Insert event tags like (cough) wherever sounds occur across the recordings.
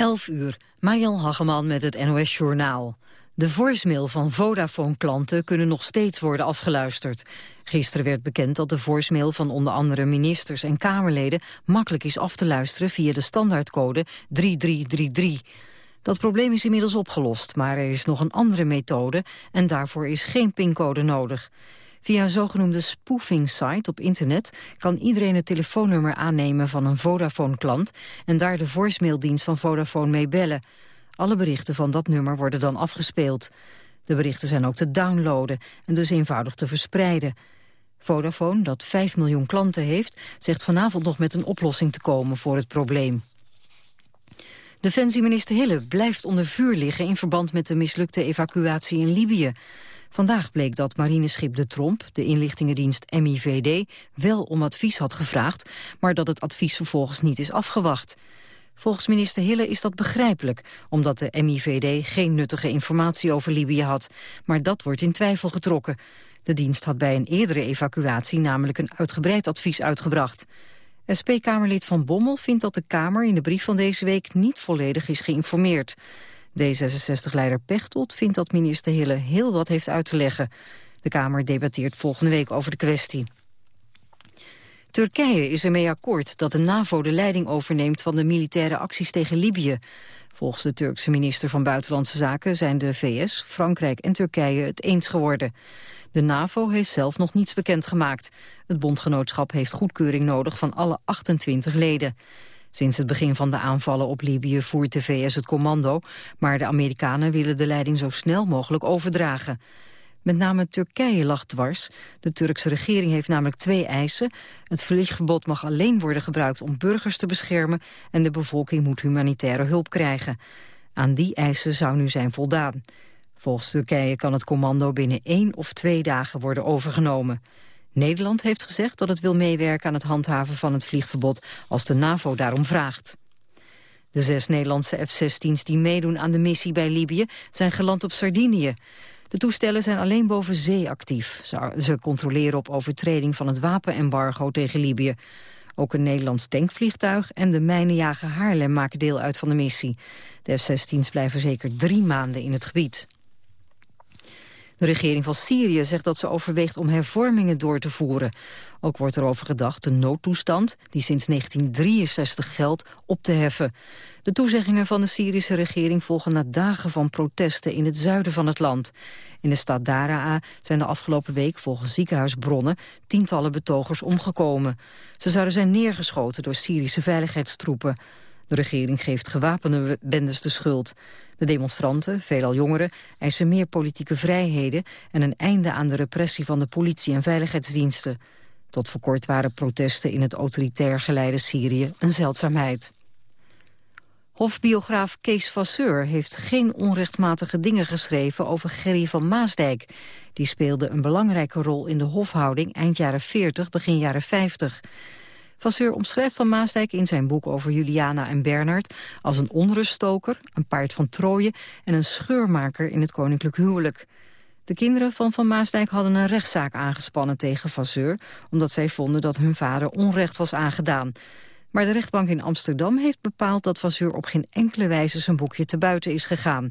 11 uur, Mariel Hageman met het NOS Journaal. De voicemail van Vodafone-klanten kunnen nog steeds worden afgeluisterd. Gisteren werd bekend dat de voicemail van onder andere ministers en Kamerleden makkelijk is af te luisteren via de standaardcode 3333. Dat probleem is inmiddels opgelost, maar er is nog een andere methode en daarvoor is geen pincode nodig. Via een zogenoemde spoofing site op internet kan iedereen het telefoonnummer aannemen van een Vodafone-klant en daar de voicemaildienst van Vodafone mee bellen. Alle berichten van dat nummer worden dan afgespeeld. De berichten zijn ook te downloaden en dus eenvoudig te verspreiden. Vodafone, dat 5 miljoen klanten heeft, zegt vanavond nog met een oplossing te komen voor het probleem. Defensieminister Hille blijft onder vuur liggen in verband met de mislukte evacuatie in Libië. Vandaag bleek dat marineschip De Tromp, de inlichtingendienst MIVD, wel om advies had gevraagd, maar dat het advies vervolgens niet is afgewacht. Volgens minister Hille is dat begrijpelijk, omdat de MIVD geen nuttige informatie over Libië had. Maar dat wordt in twijfel getrokken. De dienst had bij een eerdere evacuatie namelijk een uitgebreid advies uitgebracht. SP-Kamerlid Van Bommel vindt dat de Kamer in de brief van deze week niet volledig is geïnformeerd. D66-leider Pechtold vindt dat minister Hille heel wat heeft uit te leggen. De Kamer debatteert volgende week over de kwestie. Turkije is ermee akkoord dat de NAVO de leiding overneemt van de militaire acties tegen Libië. Volgens de Turkse minister van Buitenlandse Zaken zijn de VS, Frankrijk en Turkije het eens geworden. De NAVO heeft zelf nog niets bekendgemaakt. Het bondgenootschap heeft goedkeuring nodig van alle 28 leden. Sinds het begin van de aanvallen op Libië voert de VS het commando, maar de Amerikanen willen de leiding zo snel mogelijk overdragen. Met name Turkije lag dwars. De Turkse regering heeft namelijk twee eisen. Het vliegverbod mag alleen worden gebruikt om burgers te beschermen... en de bevolking moet humanitaire hulp krijgen. Aan die eisen zou nu zijn voldaan. Volgens Turkije kan het commando binnen één of twee dagen worden overgenomen. Nederland heeft gezegd dat het wil meewerken aan het handhaven van het vliegverbod als de NAVO daarom vraagt. De zes Nederlandse F-16's die meedoen aan de missie bij Libië zijn geland op Sardinië. De toestellen zijn alleen boven zee actief. Ze controleren op overtreding van het wapenembargo tegen Libië. Ook een Nederlands tankvliegtuig en de mijnenjager Haarlem maken deel uit van de missie. De F-16's blijven zeker drie maanden in het gebied. De regering van Syrië zegt dat ze overweegt om hervormingen door te voeren. Ook wordt er over gedacht de noodtoestand, die sinds 1963 geldt, op te heffen. De toezeggingen van de Syrische regering volgen na dagen van protesten in het zuiden van het land. In de stad Daraa zijn de afgelopen week volgens ziekenhuisbronnen tientallen betogers omgekomen. Ze zouden zijn neergeschoten door Syrische veiligheidstroepen. De regering geeft gewapende bendes de schuld. De demonstranten, veelal jongeren, eisen meer politieke vrijheden... en een einde aan de repressie van de politie en veiligheidsdiensten. Tot voor kort waren protesten in het autoritair geleide Syrië een zeldzaamheid. Hofbiograaf Kees Vasseur heeft geen onrechtmatige dingen geschreven over Gerry van Maasdijk. Die speelde een belangrijke rol in de hofhouding eind jaren 40, begin jaren 50. Vasseur omschrijft Van Maasdijk in zijn boek over Juliana en Bernard... als een onruststoker, een paard van Troje en een scheurmaker in het koninklijk huwelijk. De kinderen van Van Maasdijk hadden een rechtszaak aangespannen tegen Vasseur... omdat zij vonden dat hun vader onrecht was aangedaan. Maar de rechtbank in Amsterdam heeft bepaald dat Vasseur op geen enkele wijze zijn boekje te buiten is gegaan.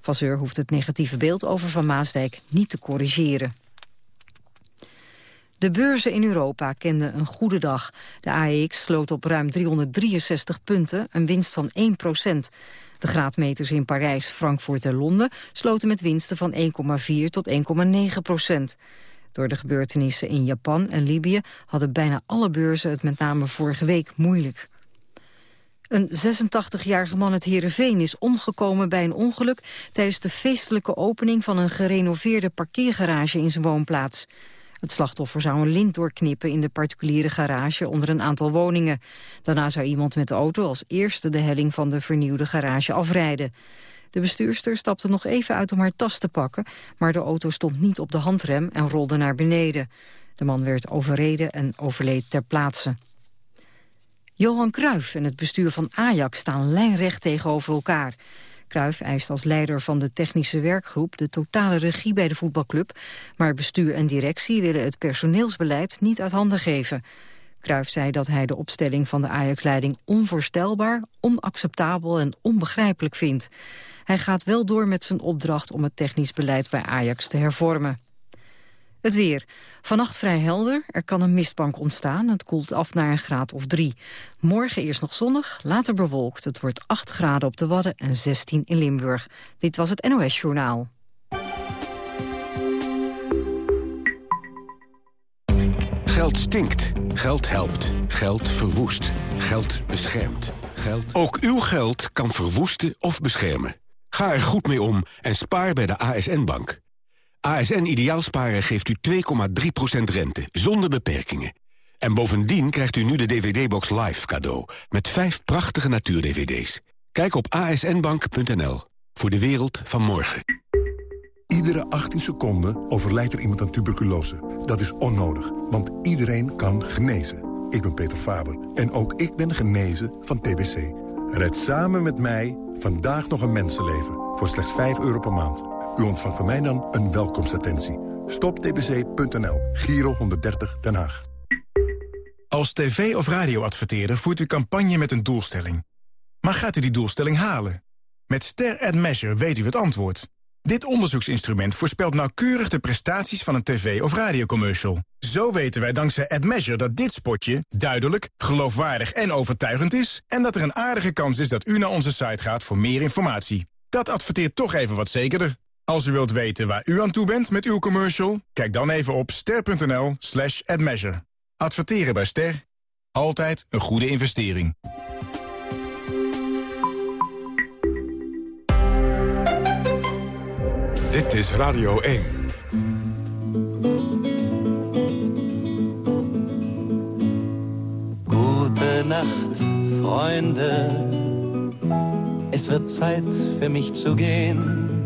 Vasseur hoeft het negatieve beeld over Van Maasdijk niet te corrigeren. De beurzen in Europa kenden een goede dag. De AEX sloot op ruim 363 punten, een winst van 1 procent. De graadmeters in Parijs, Frankfurt en Londen sloten met winsten van 1,4 tot 1,9 procent. Door de gebeurtenissen in Japan en Libië hadden bijna alle beurzen het met name vorige week moeilijk. Een 86-jarige man uit Heerenveen is omgekomen bij een ongeluk... tijdens de feestelijke opening van een gerenoveerde parkeergarage in zijn woonplaats. Het slachtoffer zou een lint doorknippen in de particuliere garage onder een aantal woningen. Daarna zou iemand met de auto als eerste de helling van de vernieuwde garage afrijden. De bestuurster stapte nog even uit om haar tas te pakken, maar de auto stond niet op de handrem en rolde naar beneden. De man werd overreden en overleed ter plaatse. Johan Cruijff en het bestuur van Ajax staan lijnrecht tegenover elkaar. Cruijff eist als leider van de technische werkgroep de totale regie bij de voetbalclub, maar bestuur en directie willen het personeelsbeleid niet uit handen geven. Cruijff zei dat hij de opstelling van de Ajax-leiding onvoorstelbaar, onacceptabel en onbegrijpelijk vindt. Hij gaat wel door met zijn opdracht om het technisch beleid bij Ajax te hervormen. Het weer. Vannacht vrij helder. Er kan een mistbank ontstaan. Het koelt af naar een graad of drie. Morgen eerst nog zonnig, later bewolkt. Het wordt 8 graden op de Wadden en 16 in Limburg. Dit was het NOS Journaal. Geld stinkt. Geld helpt. Geld verwoest. Geld beschermt. Geld... Ook uw geld kan verwoesten of beschermen. Ga er goed mee om en spaar bij de ASN-bank. ASN Ideaalsparen geeft u 2,3% rente, zonder beperkingen. En bovendien krijgt u nu de DVD-box Live cadeau... met vijf prachtige natuur-DVD's. Kijk op asnbank.nl voor de wereld van morgen. Iedere 18 seconden overlijdt er iemand aan tuberculose. Dat is onnodig, want iedereen kan genezen. Ik ben Peter Faber en ook ik ben genezen van TBC. Red samen met mij vandaag nog een mensenleven voor slechts 5 euro per maand. U ontvangt van mij dan een welkomstattentie. Stoptbc.nl, Giro 130 Den Haag. Als tv- of radioadverteerder voert u campagne met een doelstelling. Maar gaat u die doelstelling halen? Met Ster Ad Measure weet u het antwoord. Dit onderzoeksinstrument voorspelt nauwkeurig de prestaties van een tv- of radiocommercial. Zo weten wij dankzij AdMeasure dat dit spotje duidelijk, geloofwaardig en overtuigend is... en dat er een aardige kans is dat u naar onze site gaat voor meer informatie. Dat adverteert toch even wat zekerder. Als u wilt weten waar u aan toe bent met uw commercial... kijk dan even op ster.nl slash admeasure. Adverteren bij Ster. Altijd een goede investering. Dit is Radio 1. Gute Nacht, Freunde. Es wird Zeit für mich zu gehen.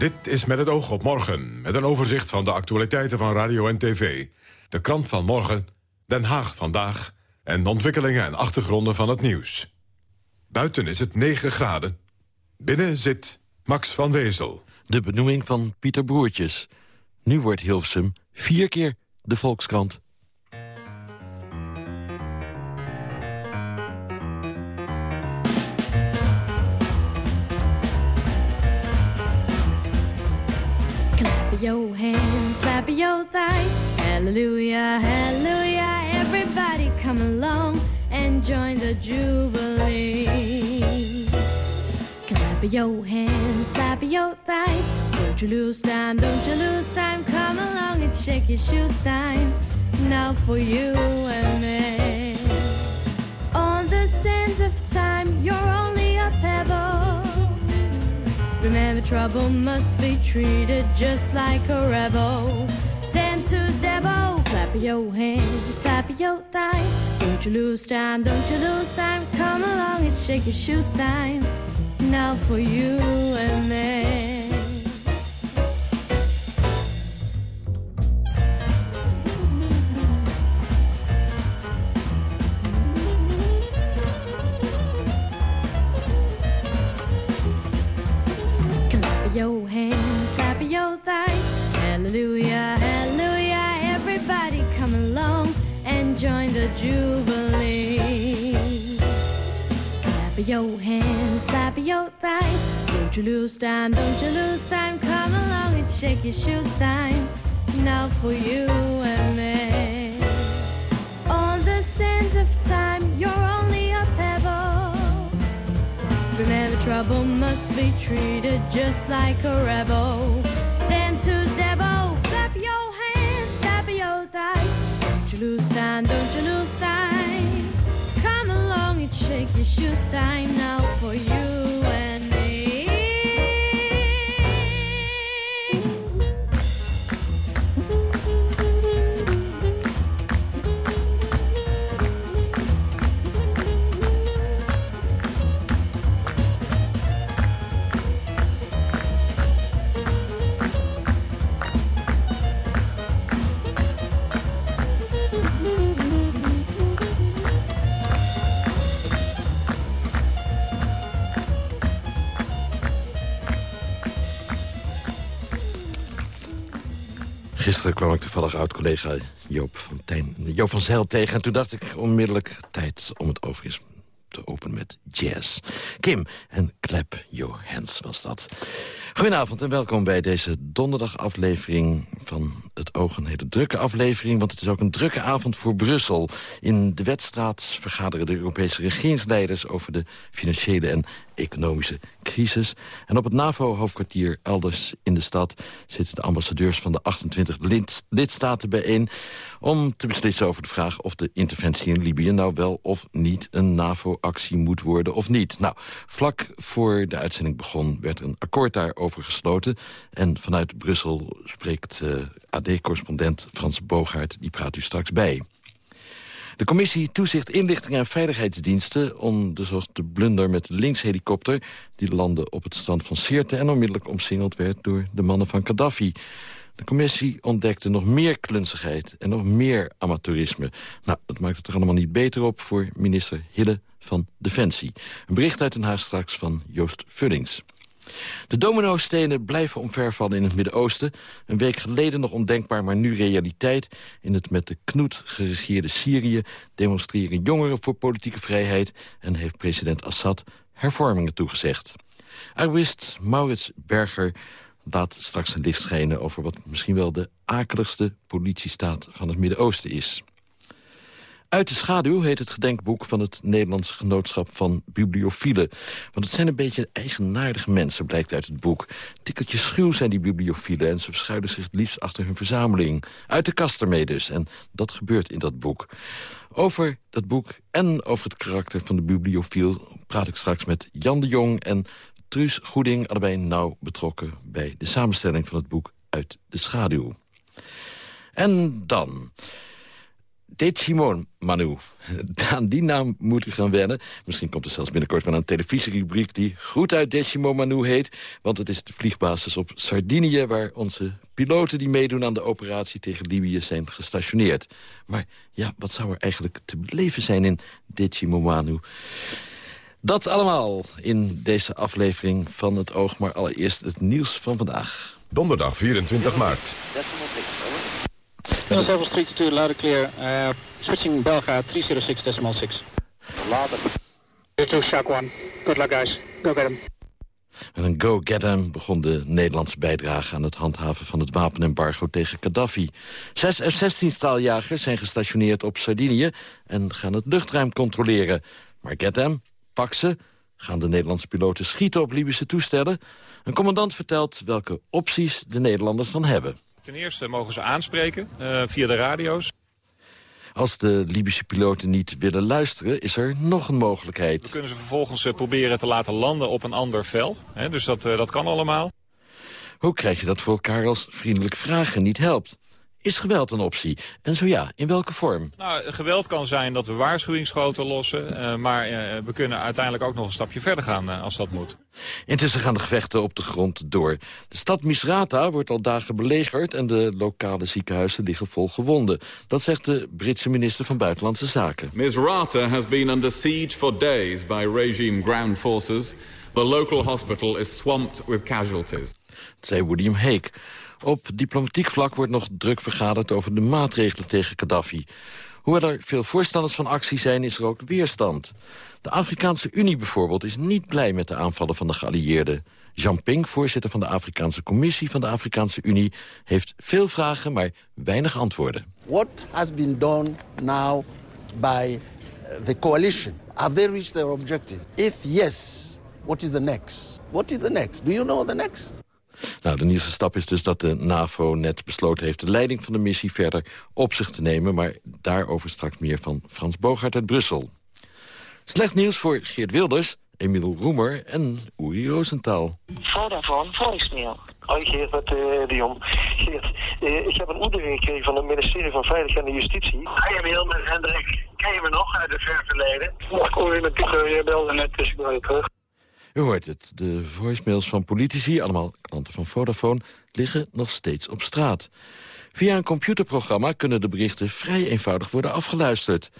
Dit is met het oog op morgen, met een overzicht van de actualiteiten van radio en tv. De krant van morgen, Den Haag vandaag... en de ontwikkelingen en achtergronden van het nieuws. Buiten is het 9 graden. Binnen zit Max van Wezel. De benoeming van Pieter Broertjes. Nu wordt Hilfsum vier keer de Volkskrant. Your hands, slap your thighs. Hallelujah, hallelujah. Everybody come along and join the jubilee. Clap your hands, slap your thighs. Don't you lose time, don't you lose time. Come along and shake your shoes time. Now for you and me. On the sands of time, you're only a pebble. Remember, trouble must be treated just like a rebel. Send to devil, clap your hands, slap your thighs. Don't you lose time, don't you lose time. Come along and shake your shoes time. Now for you and me. Your hands, slap your thighs. Hallelujah, hallelujah. Everybody come along and join the jubilee. Clap your hands, slap your thighs. Don't you lose time, don't you lose time. Come along and shake your shoes time. Now for you and me. Trouble must be treated just like a rebel. Send to devil, clap your hands, slap your thighs. Don't you lose time, don't you lose time. Come along and shake your shoes time now for you oud-collega Joop van, Tijn, Joop van Zijl tegen... en toen dacht ik onmiddellijk tijd om het overigens te openen met jazz. Kim en Klep Johans was dat. Goedenavond en welkom bij deze donderdagaflevering van Het Oog. Een hele drukke aflevering, want het is ook een drukke avond voor Brussel. In de Wetstraat vergaderen de Europese regeringsleiders... over de financiële en economische crisis. En op het NAVO-hoofdkwartier elders in de stad... zitten de ambassadeurs van de 28 lidstaten bijeen... om te beslissen over de vraag of de interventie in Libië... nou wel of niet een NAVO-actie moet worden of niet. Nou, vlak voor de uitzending begon werd een akkoord daarover gesloten. En vanuit Brussel spreekt uh, eh, AD-correspondent Frans Boogaard... die praat u straks bij. De commissie Toezicht Inlichting en Veiligheidsdiensten onderzocht de blunder met linkshelikopter... die landde op het strand van Sirte en onmiddellijk omsingeld werd door de mannen van Gaddafi. De commissie ontdekte nog meer klunzigheid en nog meer amateurisme. Nou, dat maakt het er allemaal niet beter op voor minister Hille van Defensie. Een bericht uit Den Haag straks van Joost Vullings. De dominostenen blijven omvervallen in het Midden-Oosten. Een week geleden nog ondenkbaar, maar nu realiteit. In het met de knoet geregeerde Syrië demonstreren jongeren voor politieke vrijheid... en heeft president Assad hervormingen toegezegd. Arwist Maurits Berger laat straks een licht schijnen... over wat misschien wel de akeligste politiestaat van het Midden-Oosten is. Uit de schaduw heet het gedenkboek van het Nederlandse Genootschap van Bibliofielen. Want het zijn een beetje eigenaardige mensen, blijkt uit het boek. Tikkeltje schuw zijn die bibliofielen en ze verschuilen zich het liefst achter hun verzameling. Uit de kast ermee dus, en dat gebeurt in dat boek. Over dat boek en over het karakter van de bibliofiel praat ik straks met Jan de Jong en Truus Goeding... allebei nauw betrokken bij de samenstelling van het boek Uit de Schaduw. En dan... Decimon Manu. Aan die naam moet u gaan wennen. Misschien komt er zelfs binnenkort wel een televisierubriek... die goed uit Decimo Manu heet. Want het is de vliegbasis op Sardinië... waar onze piloten die meedoen aan de operatie tegen Libië zijn gestationeerd. Maar ja, wat zou er eigenlijk te beleven zijn in Decimo Manu? Dat allemaal in deze aflevering van Het Oog. Maar allereerst het nieuws van vandaag. Donderdag 24 maart. 07 Street to loud clear. Uh, switching Belga 306 decimal 6. Later. to Shock 1. Good luck guys. Go get him. En een go get him begon de Nederlandse bijdrage aan het handhaven van het wapenembargo tegen Gaddafi. Zes F-16-straaljagers zijn gestationeerd op Sardinië en gaan het luchtruim controleren. Maar get him, pak ze, gaan de Nederlandse piloten schieten op Libische toestellen. Een commandant vertelt welke opties de Nederlanders dan hebben. Ten eerste mogen ze aanspreken uh, via de radio's. Als de Libische piloten niet willen luisteren, is er nog een mogelijkheid. We kunnen ze vervolgens uh, proberen te laten landen op een ander veld. Hè, dus dat, uh, dat kan allemaal. Hoe krijg je dat voor elkaar als vriendelijk vragen niet helpt? Is geweld een optie? En zo ja, in welke vorm? Nou, geweld kan zijn dat we waarschuwingsschoten lossen. Uh, maar uh, we kunnen uiteindelijk ook nog een stapje verder gaan uh, als dat moet. Intussen gaan de gevechten op de grond door. De stad Misrata wordt al dagen belegerd... en de lokale ziekenhuizen liggen vol gewonden. Dat zegt de Britse minister van Buitenlandse Zaken. Misrata has been under siege for days by regime ground forces. The local hospital is swamped with casualties. Dat zei William Hague. Op diplomatiek vlak wordt nog druk vergaderd over de maatregelen tegen Gaddafi. Hoewel er veel voorstanders van actie zijn, is er ook weerstand. De Afrikaanse Unie bijvoorbeeld is niet blij met de aanvallen van de geallieerden. Jean Ping, voorzitter van de Afrikaanse Commissie van de Afrikaanse Unie... heeft veel vragen, maar weinig antwoorden. What has been done now by uh, the coalition? Have they reached their objective? If yes, what is the next? What is the next? Do you know the next? Nou, de nieuwste stap is dus dat de NAVO net besloten heeft... de leiding van de missie verder op zich te nemen. Maar daarover straks meer van Frans Bogaert uit Brussel. Slecht nieuws voor Geert Wilders, Emiel Roemer en Uri Rosenthal. Vodafone voicemail. Hoi Geert, met uh, Dion. Geert, uh, ik heb een e gekregen van het ministerie van Veiligheid en Justitie. Hi Emiel, met Hendrik. Ken je me nog uit het ver verleden? Ik hoor je met Pieter, je belde net, dus ik je terug. U hoort het, de voicemails van politici, allemaal klanten van Vodafone, liggen nog steeds op straat. Via een computerprogramma kunnen de berichten vrij eenvoudig worden afgeluisterd.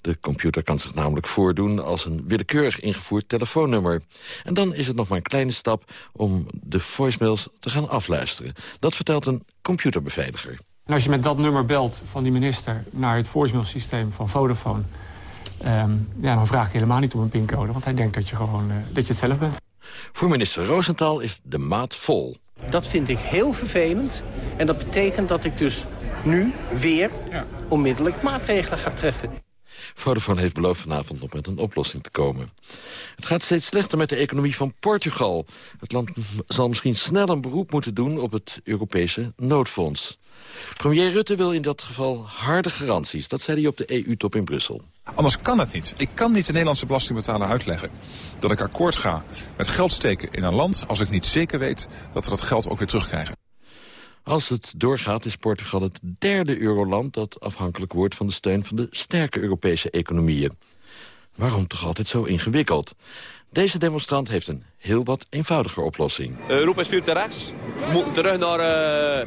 De computer kan zich namelijk voordoen als een willekeurig ingevoerd telefoonnummer. En dan is het nog maar een kleine stap om de voicemails te gaan afluisteren. Dat vertelt een computerbeveiliger. En als je met dat nummer belt van die minister naar het voicemailsysteem van Vodafone... Ehm, ja, dan vraagt hij helemaal niet om een pincode, want hij denkt dat je, gewoon, uh, dat je het zelf bent. Voor minister Rosenthal is de maat vol. Dat vind ik heel vervelend. En dat betekent dat ik dus nu weer onmiddellijk maatregelen ga treffen. Vodafone heeft beloofd vanavond nog met een oplossing te komen. Het gaat steeds slechter met de economie van Portugal. Het land zal misschien snel een beroep moeten doen op het Europese noodfonds. Premier Rutte wil in dat geval harde garanties. Dat zei hij op de EU-top in Brussel. Anders kan het niet. Ik kan niet de Nederlandse belastingbetaler uitleggen... dat ik akkoord ga met geld steken in een land... als ik niet zeker weet dat we dat geld ook weer terugkrijgen. Als het doorgaat is Portugal het derde euroland... dat afhankelijk wordt van de steun van de sterke Europese economieën. Waarom toch altijd zo ingewikkeld? Deze demonstrant heeft een heel wat eenvoudiger oplossing. Europa is veel te rechts. We moeten terug naar uh,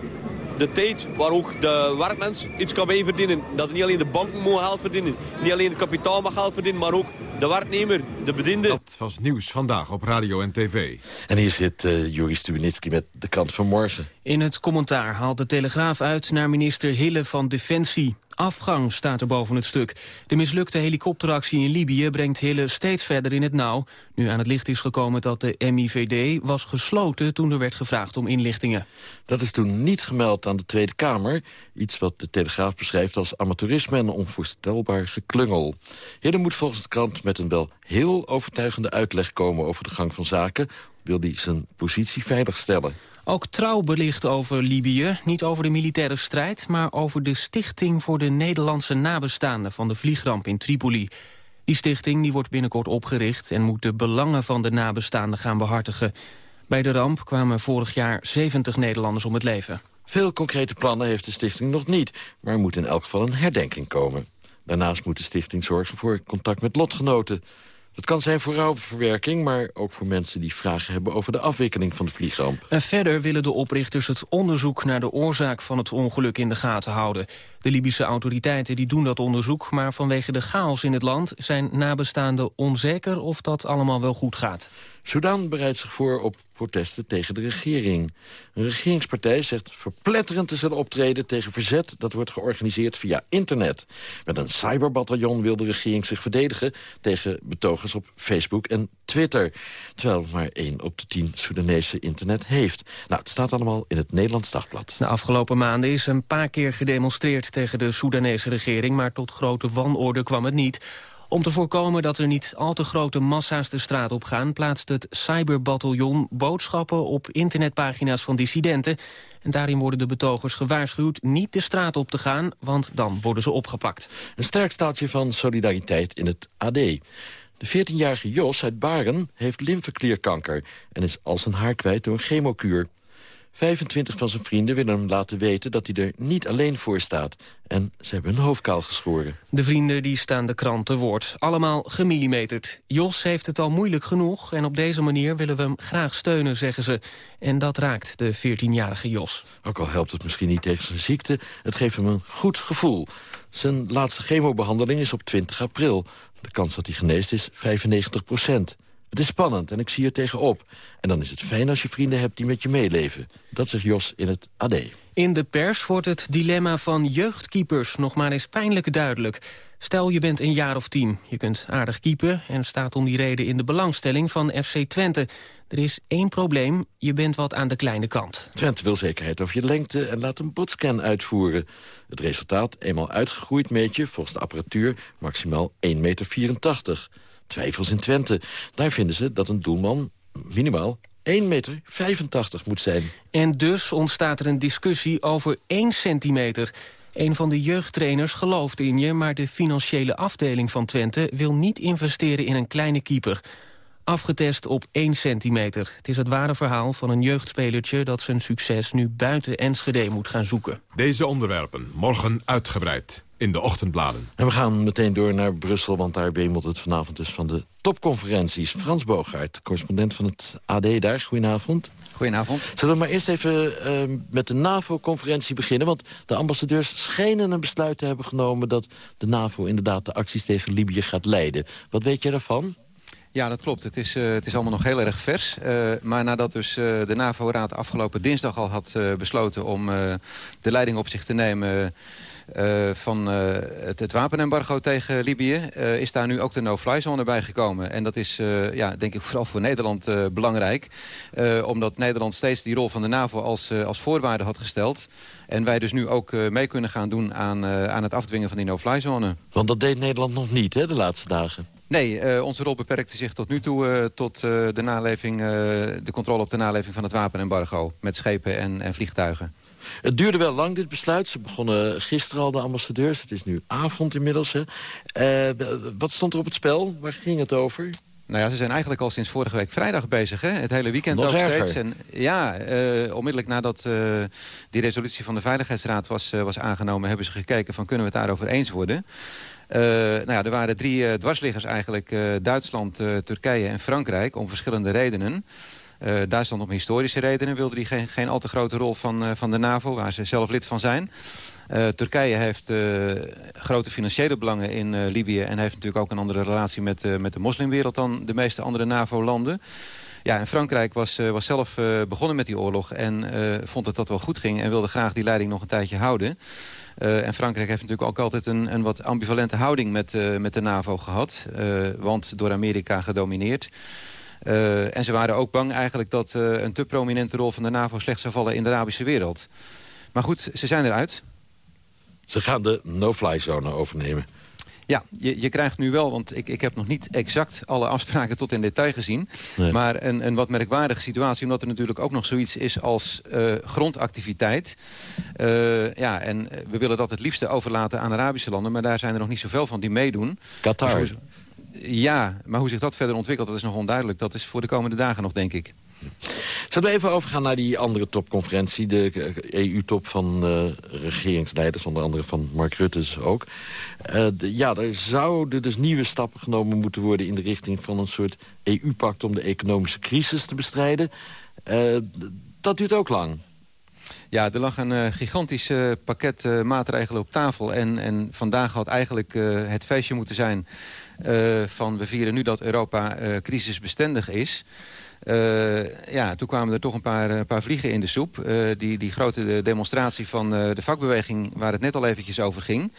de tijd waar ook de werkmens iets kan bij verdienen. Dat niet alleen de banken mogen geld verdienen, niet alleen het kapitaal mag geld verdienen, maar ook de werknemer, de bediende. Dat was nieuws vandaag op radio en tv. En hier zit uh, Joris Stubinitsky met de kant van morgen. In het commentaar haalt de Telegraaf uit naar minister Hille van Defensie. Afgang staat er boven het stuk. De mislukte helikopteractie in Libië brengt Hille steeds verder in het nauw. Nu aan het licht is gekomen dat de MIVD was gesloten toen er werd gevraagd om inlichtingen. Dat is toen niet gemeld aan de Tweede Kamer. Iets wat de Telegraaf beschrijft als amateurisme en onvoorstelbaar geklungel. Hille moet volgens de krant met een wel heel overtuigende uitleg komen over de gang van zaken wil hij zijn positie veiligstellen. Ook trouw belicht over Libië, niet over de militaire strijd... maar over de stichting voor de Nederlandse nabestaanden van de vliegramp in Tripoli. Die stichting die wordt binnenkort opgericht... en moet de belangen van de nabestaanden gaan behartigen. Bij de ramp kwamen vorig jaar 70 Nederlanders om het leven. Veel concrete plannen heeft de stichting nog niet... maar er moet in elk geval een herdenking komen. Daarnaast moet de stichting zorgen voor contact met lotgenoten... Het kan zijn voor rouwverwerking, maar ook voor mensen die vragen hebben over de afwikkeling van de vliegramp. En verder willen de oprichters het onderzoek naar de oorzaak van het ongeluk in de gaten houden. De Libische autoriteiten die doen dat onderzoek, maar vanwege de chaos in het land zijn nabestaanden onzeker of dat allemaal wel goed gaat. Sudan bereidt zich voor op protesten tegen de regering. Een regeringspartij zegt verpletterend te zullen optreden tegen verzet... dat wordt georganiseerd via internet. Met een cyberbataljon wil de regering zich verdedigen... tegen betogers op Facebook en Twitter. Terwijl maar één op de tien Soedanese internet heeft. Nou, het staat allemaal in het Nederlands Dagblad. De afgelopen maanden is een paar keer gedemonstreerd tegen de Soedanese regering... maar tot grote wanorde kwam het niet... Om te voorkomen dat er niet al te grote massa's de straat op gaan... plaatst het cyberbataljon boodschappen op internetpagina's van dissidenten. En daarin worden de betogers gewaarschuwd niet de straat op te gaan... want dan worden ze opgepakt. Een sterk staaltje van solidariteit in het AD. De 14-jarige Jos uit Baren heeft lymfeklierkanker... en is al zijn haar kwijt door een chemokuur. 25 van zijn vrienden willen hem laten weten dat hij er niet alleen voor staat. En ze hebben hun hoofd kaal geschoren. De vrienden die staan de krant te woord. Allemaal gemillimeterd. Jos heeft het al moeilijk genoeg en op deze manier willen we hem graag steunen, zeggen ze. En dat raakt de 14-jarige Jos. Ook al helpt het misschien niet tegen zijn ziekte, het geeft hem een goed gevoel. Zijn laatste chemobehandeling is op 20 april. De kans dat hij geneest is 95 procent. Het is spannend en ik zie er tegenop. En dan is het fijn als je vrienden hebt die met je meeleven. Dat zegt Jos in het AD. In de pers wordt het dilemma van jeugdkeepers nog maar eens pijnlijk duidelijk. Stel je bent een jaar of tien, je kunt aardig keepen... en staat om die reden in de belangstelling van FC Twente. Er is één probleem, je bent wat aan de kleine kant. Twente wil zekerheid over je lengte en laat een botscan uitvoeren. Het resultaat, eenmaal uitgegroeid meet je, volgens de apparatuur... maximaal 1,84 meter twijfels in Twente. Daar vinden ze dat een doelman minimaal 1,85 meter moet zijn. En dus ontstaat er een discussie over 1 centimeter. Een van de jeugdtrainers gelooft in je... maar de financiële afdeling van Twente wil niet investeren in een kleine keeper. Afgetest op 1 centimeter. Het is het ware verhaal van een jeugdspelertje... dat zijn succes nu buiten Enschede moet gaan zoeken. Deze onderwerpen morgen uitgebreid. In de ochtendbladen. En we gaan meteen door naar Brussel, want daar wemelt het vanavond dus van de topconferenties. Frans Boogaard, correspondent van het AD daar. Goedenavond. Goedenavond. Zullen we maar eerst even uh, met de NAVO-conferentie beginnen? Want de ambassadeurs schijnen een besluit te hebben genomen... dat de NAVO inderdaad de acties tegen Libië gaat leiden. Wat weet je daarvan? Ja, dat klopt. Het is, uh, het is allemaal nog heel erg vers. Uh, maar nadat dus uh, de NAVO-raad afgelopen dinsdag al had besloten... om de leiding op zich te nemen uh, van uh, het, het, wapenembargo tegen Libië... Uh, is daar nu ook de no-fly zone bij gekomen. En dat is, ja, denk ik, vooral voor Nederland belangrijk. omdat Nederland steeds die rol van de NAVO als, als voorwaarde had gesteld. En wij dus nu ook mee kunnen gaan doen aan, aan het afdwingen van die no-fly zone. Want dat deed Nederland nog niet, hè, de laatste dagen? Nee, uh, onze rol beperkte zich tot nu toe uh, tot uh, de, naleving, de controle op de naleving van het wapenembargo. Met schepen en, en vliegtuigen. Het duurde wel lang, dit besluit. Ze begonnen gisteren al, de ambassadeurs. Het is nu avond inmiddels. Hè. Uh, wat stond er op het spel? Waar ging het over? Nou ja, ze zijn eigenlijk al sinds vorige week vrijdag bezig. Hè? Het hele weekend ook steeds. En ja, uh, onmiddellijk nadat uh, die resolutie van de Veiligheidsraad was, uh, was aangenomen... hebben ze gekeken van kunnen we het daarover eens worden. nou ja, er waren drie dwarsliggers eigenlijk. Duitsland, Turkije en Frankrijk. Om verschillende redenen. Uh, Duitsland om historische redenen wilde die geen, al te grote rol van, uh, van de NAVO, waar ze zelf lid van zijn. Uh, Turkije heeft grote financiële belangen in Libië... en heeft natuurlijk ook een andere relatie met, met de moslimwereld... dan de meeste andere NAVO-landen. Ja, en Frankrijk was, was zelf begonnen met die oorlog... en vond dat dat wel goed ging en wilde graag die leiding nog een tijdje houden. en Frankrijk heeft natuurlijk ook altijd een, een wat ambivalente houding met, met de NAVO gehad. want door Amerika gedomineerd... Uh, en ze waren ook bang eigenlijk dat uh, een te prominente rol van de NAVO slecht zou vallen in de Arabische wereld. Maar goed, ze zijn eruit. Ze gaan de no-fly zone overnemen. Ja, je, je krijgt nu wel, want ik, ik heb nog niet exact alle afspraken tot in detail gezien. Nee. Maar een, een wat merkwaardige situatie, omdat er natuurlijk ook nog zoiets is als uh, grondactiviteit. Uh, ja, en we willen dat het liefste overlaten aan Arabische landen, maar daar zijn er nog niet zoveel van die meedoen. Qatar. Ja, maar hoe zich dat verder ontwikkelt, dat is nog onduidelijk. Dat is voor de komende dagen nog, denk ik. Zullen we even overgaan naar die andere topconferentie. De EU-top van uh, regeringsleiders, onder andere van Mark Rutte ook. Uh, de, ja, er zouden dus nieuwe stappen genomen moeten worden... in de richting van een soort EU-pact om de economische crisis te bestrijden. Uh, dat duurt ook lang. Ja, er lag een uh, gigantisch uh, pakket uh, maatregelen op tafel. En, en vandaag had eigenlijk het feestje moeten zijn van we vieren nu dat Europa uh, crisisbestendig is. Uh, ja, toen kwamen er toch een paar, een paar vliegen in de soep. die, die grote demonstratie van de vakbeweging waar het net al eventjes over ging.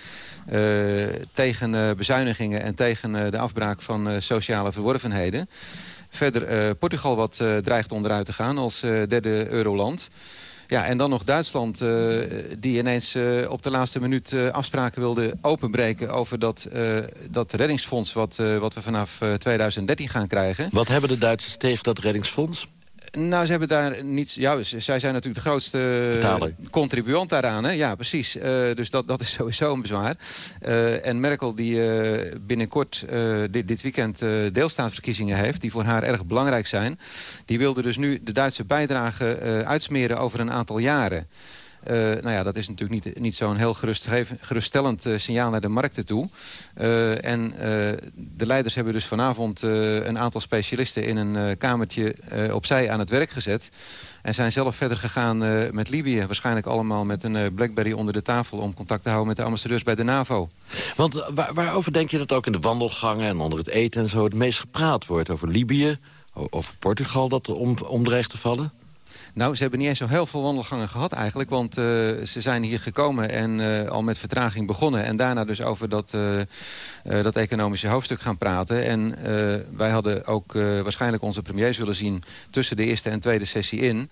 tegen bezuinigingen en tegen de afbraak van sociale verworvenheden. Verder Portugal wat dreigt onderuit te gaan als derde euroland. Ja, en dan nog Duitsland, uh, die ineens uh, op de laatste minuut uh, afspraken wilde openbreken... over dat, dat reddingsfonds wat, wat we vanaf 2013 gaan krijgen. Wat hebben de Duitsers tegen dat reddingsfonds? Nou, ze hebben daar niets... Ja, zij zijn natuurlijk de grootste Betaler. contribuant daaraan. Hè? Ja, precies. Uh, dus dat, dat is (laughs) sowieso een bezwaar. Uh, en Merkel, die uh, binnenkort dit, dit, weekend deelstaatsverkiezingen heeft... die voor haar erg belangrijk zijn... die wilde dus nu de Duitse bijdrage uitsmeren over een aantal jaren. Uh, nou ja, dat is natuurlijk niet, niet zo'n heel geruststellend uh, signaal naar de markten toe. Uh, en de leiders hebben dus vanavond een aantal specialisten in een kamertje opzij aan het werk gezet. En zijn zelf verder gegaan met Libië. Waarschijnlijk allemaal met een Blackberry onder de tafel... om contact te houden met de ambassadeurs bij de NAVO. Want waar, waarover denk je dat ook in de wandelgangen en onder het eten en zo... het meest gepraat wordt? Over Libië, over Portugal dat om, om dreigt te vallen? Nou, ze hebben niet eens zo heel veel wandelgangen gehad eigenlijk. Want uh, ze zijn hier gekomen en uh, al met vertraging begonnen. En daarna dus over dat, uh, dat economische hoofdstuk gaan praten. En wij hadden ook waarschijnlijk onze premier zullen zien... tussen de eerste en tweede sessie in...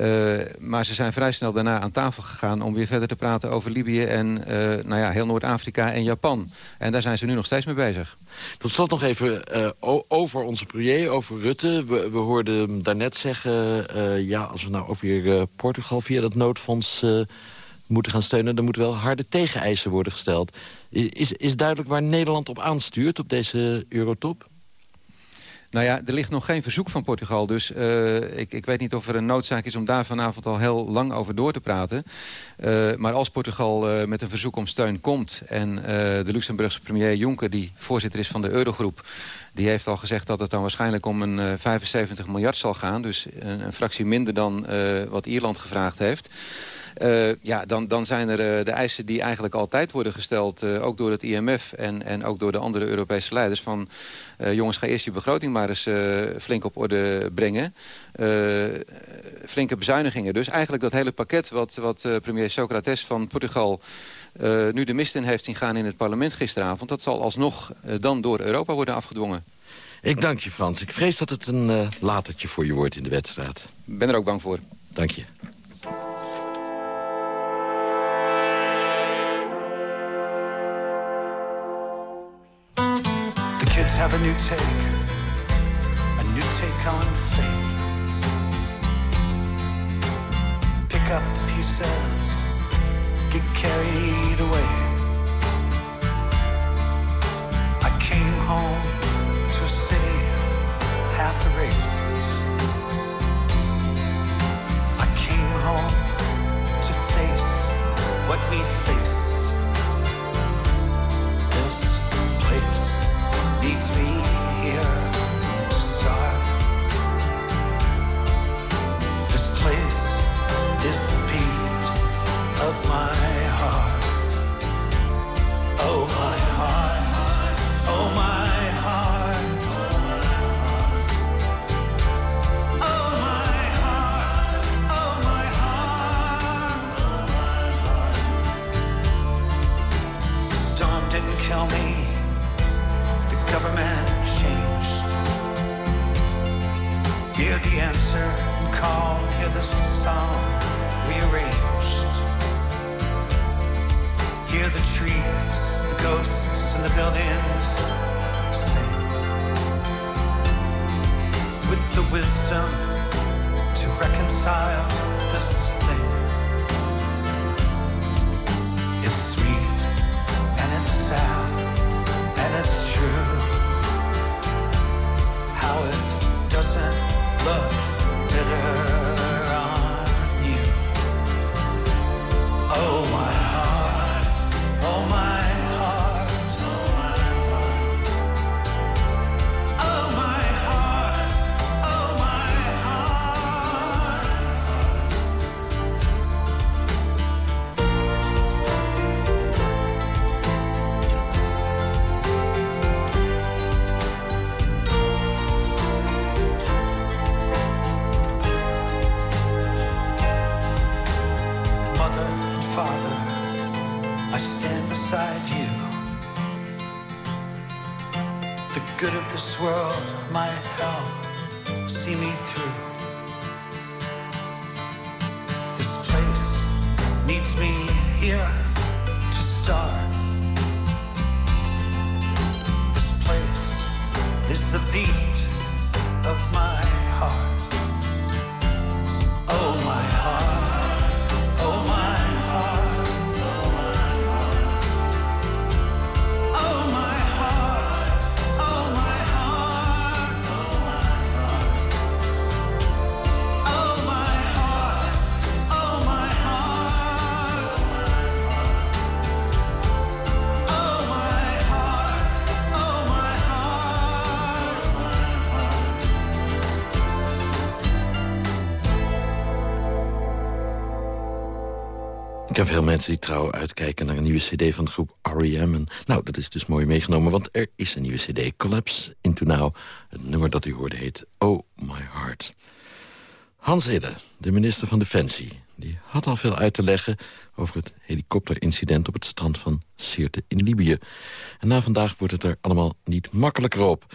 Uh, maar ze zijn vrij snel daarna aan tafel gegaan om weer verder te praten over Libië en uh, nou ja, heel Noord-Afrika en Japan. En daar zijn ze nu nog steeds mee bezig. Tot slot nog even uh, over onze premier, over Rutte. We, we hoorden hem daarnet zeggen, ja, als we nou over Portugal via dat noodfonds moeten gaan steunen... dan moeten wel harde tegeneisen worden gesteld. Is, is duidelijk waar Nederland op aanstuurt op deze eurotop? Nou ja, er ligt nog geen verzoek van Portugal. Dus uh, ik, ik weet niet of er een noodzaak is om daar vanavond al heel lang over door te praten. Uh, maar als Portugal uh, met een verzoek om steun komt... en de Luxemburgse premier Juncker, die voorzitter is van de Eurogroep... die heeft al gezegd dat het dan waarschijnlijk om een 75 miljard zal gaan. Dus een, een fractie minder dan wat Ierland gevraagd heeft... Uh, ja, dan, dan zijn er uh, de eisen die eigenlijk altijd worden gesteld... Uh, ook door het IMF en, en ook door de andere Europese leiders... van jongens, ga eerst je begroting maar eens flink op orde brengen. flinke bezuinigingen dus. Eigenlijk dat hele pakket wat, wat premier Socrates van Portugal... nu de mist in heeft zien gaan in het parlement gisteravond... dat zal alsnog dan door Europa worden afgedwongen. Ik dank je, Frans. Ik vrees dat het een latertje voor je wordt in de wedstrijd. Ik ben er ook bang voor. Dank je. Have a new take, a new take on faith. Pick up the pieces, get carried away. I came home veel mensen die trouw uitkijken naar een nieuwe cd van de groep R.E.M. En, nou, dat is dus mooi meegenomen, want er is een nieuwe cd. Collapse Into Now. Het nummer dat u hoorde heet Oh My Heart. Hans Hidde, de minister van Defensie, die had al veel uit te leggen... over het helikopterincident op het strand van Sirte in Libië. En na vandaag wordt het er allemaal niet makkelijker op.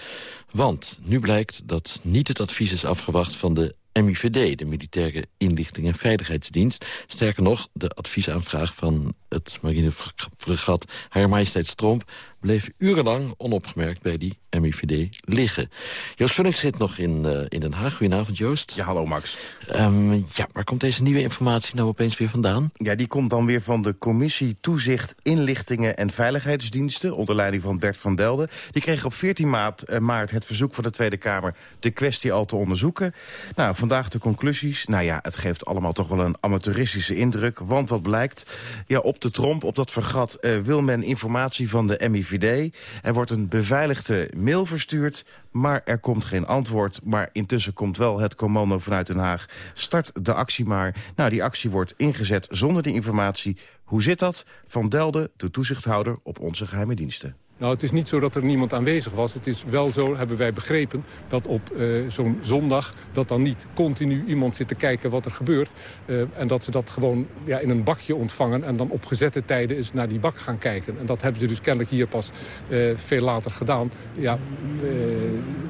Want nu blijkt dat niet het advies is afgewacht van de MIVD... de Militaire Inlichting en Veiligheidsdienst. Sterker nog, de adviesaanvraag van het marinefregat Haar Majesteit Tromp bleef urenlang onopgemerkt bij die MIVD liggen. Joost Funnik zit nog in, uh, in Den Haag. Goedenavond, Joost. Ja, hallo Max. Um, ja, waar komt deze nieuwe informatie nou opeens weer vandaan? Ja, die komt dan weer van de Commissie Toezicht, Inlichtingen en Veiligheidsdiensten... onder leiding van Bert van Delden. Die kreeg op 14 maart, uh, maart het verzoek van de Tweede Kamer... de kwestie al te onderzoeken. Nou, vandaag de conclusies. Nou ja, het geeft allemaal toch wel een amateuristische indruk. Want wat blijkt? Ja, op de tromp, op dat vergat, uh, wil men informatie van de MIVD. Er wordt een beveiligde mail verstuurd, maar er komt geen antwoord. Maar intussen komt wel het commando vanuit Den Haag. Start de actie maar. Nou, die actie wordt ingezet zonder die informatie. Hoe zit dat? Van Delden, de toezichthouder op onze geheime diensten. Nou, het is niet zo dat er niemand aanwezig was. Het is wel zo, hebben wij begrepen, dat op uh, zo'n zondag... dat dan niet continu iemand zit te kijken wat er gebeurt. Uh, en dat ze dat gewoon ja, in een bakje ontvangen... en dan op gezette tijden eens naar die bak gaan kijken. En dat hebben ze dus kennelijk hier pas uh, veel later gedaan. Ja,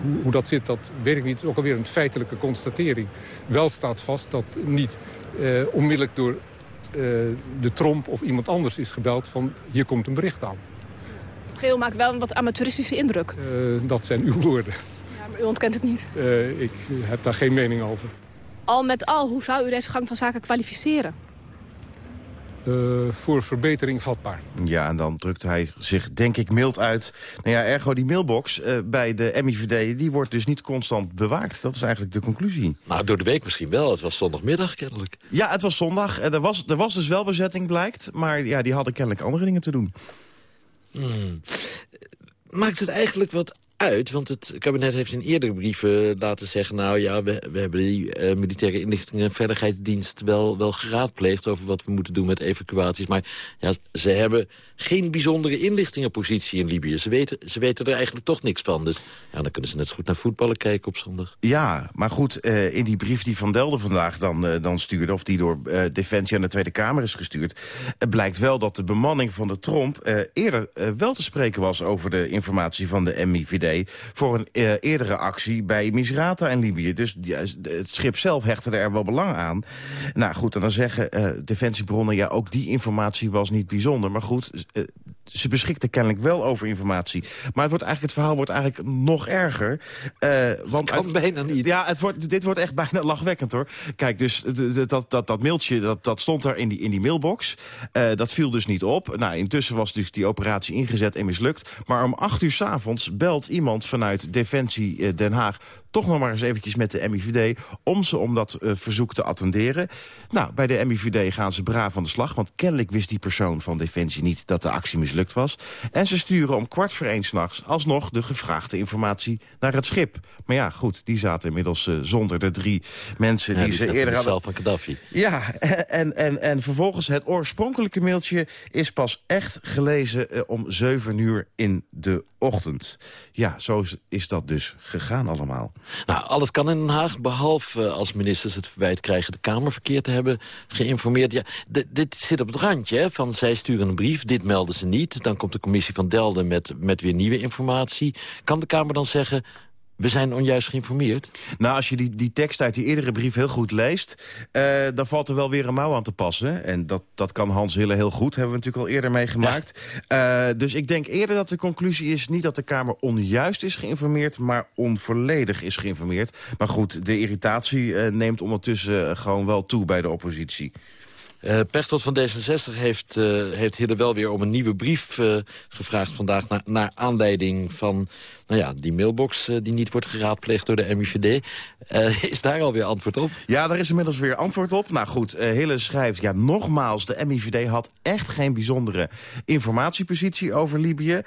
hoe, hoe, dat zit, dat weet ik niet. Het is ook alweer een feitelijke constatering. Wel staat vast dat niet onmiddellijk door de tromp of iemand anders is gebeld... van hier komt een bericht aan. Het geheel maakt wel een wat amateuristische indruk. Uh, dat zijn uw woorden. Ja, maar u ontkent het niet. Uh, ik heb daar geen mening over. Al met al, hoe zou u deze gang van zaken kwalificeren? Uh, voor verbetering vatbaar. Ja, en dan drukt hij zich denk ik mild uit. Nou ja, ergo die mailbox uh, bij de MIVD... die wordt dus niet constant bewaakt. Dat is eigenlijk de conclusie. Nou, door de week misschien wel. Het was zondagmiddag kennelijk. Ja, het was zondag. Er was, er was dus wel bezetting, blijkt. Maar ja, die hadden kennelijk andere dingen te doen. Hmm. Maakt het eigenlijk wat uit? Want het kabinet heeft in eerdere brieven laten zeggen... nou ja, we, we hebben die uh, militaire inlichting en veiligheidsdienst wel, wel geraadpleegd... over wat we moeten doen met evacuaties. Maar ja, ze hebben geen bijzondere inlichtingenpositie in Libië. Ze weten, ze weten er eigenlijk toch niks van. Dus ja, dan kunnen ze net zo goed naar voetballen kijken op zondag. Ja, maar goed, uh, in die brief die Van Delden vandaag dan, uh, dan stuurde... of die door Defensie aan de Tweede Kamer is gestuurd... blijkt wel dat de bemanning van de Tromp eerder wel te spreken was... over de informatie van de MIVD... voor een eerdere actie bij Misrata in Libië. Dus het schip zelf hechtte er wel belang aan. Nou goed, en dan zeggen Defensiebronnen... ja, ook die informatie was niet bijzonder. Maar goed, uh, ze beschikte kennelijk wel over informatie. Maar het, wordt eigenlijk, het verhaal wordt eigenlijk nog erger. Uh, want kan uit, bijna niet. Ja, het wordt, dit wordt echt (laughs) bijna lachwekkend hoor. Kijk, dus dat, dat, dat mailtje, dat, dat stond daar in die, in die mailbox. Uh, dat viel dus niet op. Nou, intussen was dus die operatie ingezet en mislukt. Maar om acht uur s avonds belt iemand vanuit Defensie uh, Den Haag toch nog maar eens eventjes met de MIVD... om ze om dat uh, verzoek te attenderen. Nou, bij de MIVD gaan ze braaf aan de slag... want kennelijk wist die persoon van Defensie niet dat de actie mislukt was. En ze sturen om kwart voor één s'nachts alsnog de gevraagde informatie naar het schip. Maar ja, goed, die zaten inmiddels uh, zonder de drie mensen ja, die, die ze eerder hadden... zelf van Gaddafi. Ja, (laughs) en, en, en vervolgens het oorspronkelijke mailtje is pas echt gelezen uh, om zeven uur in de ochtend. Ja, zo is, is dat dus gegaan allemaal. Nou, alles kan in Den Haag, behalve uh, als ministers het verwijt krijgen... de Kamer verkeerd te hebben geïnformeerd. Ja, dit zit op het randje hè, van zij sturen een brief, dit melden ze niet. Dan komt de commissie van Delden met, met weer nieuwe informatie. Kan de Kamer dan zeggen, we zijn onjuist geïnformeerd? Nou, als je die, die tekst uit die eerdere brief heel goed leest... Uh, dan valt er wel weer een mouw aan te passen. En dat, dat kan Hans Hille heel goed, hebben we natuurlijk al eerder meegemaakt. Ja. Uh, dus ik denk eerder dat de conclusie is... niet dat de Kamer onjuist is geïnformeerd... maar onvolledig is geïnformeerd. Maar goed, de irritatie uh, neemt ondertussen gewoon wel toe bij de oppositie. Uh, van D66 heeft, uh, heeft Hille wel weer om een nieuwe brief uh, gevraagd vandaag... naar aanleiding van nou ja, die mailbox die niet wordt geraadpleegd door de MIVD. (laughs) is daar alweer antwoord op? Ja, daar is inmiddels weer antwoord op. Nou goed, Hille schrijft, ja nogmaals, de MIVD had echt geen bijzondere informatiepositie over Libië.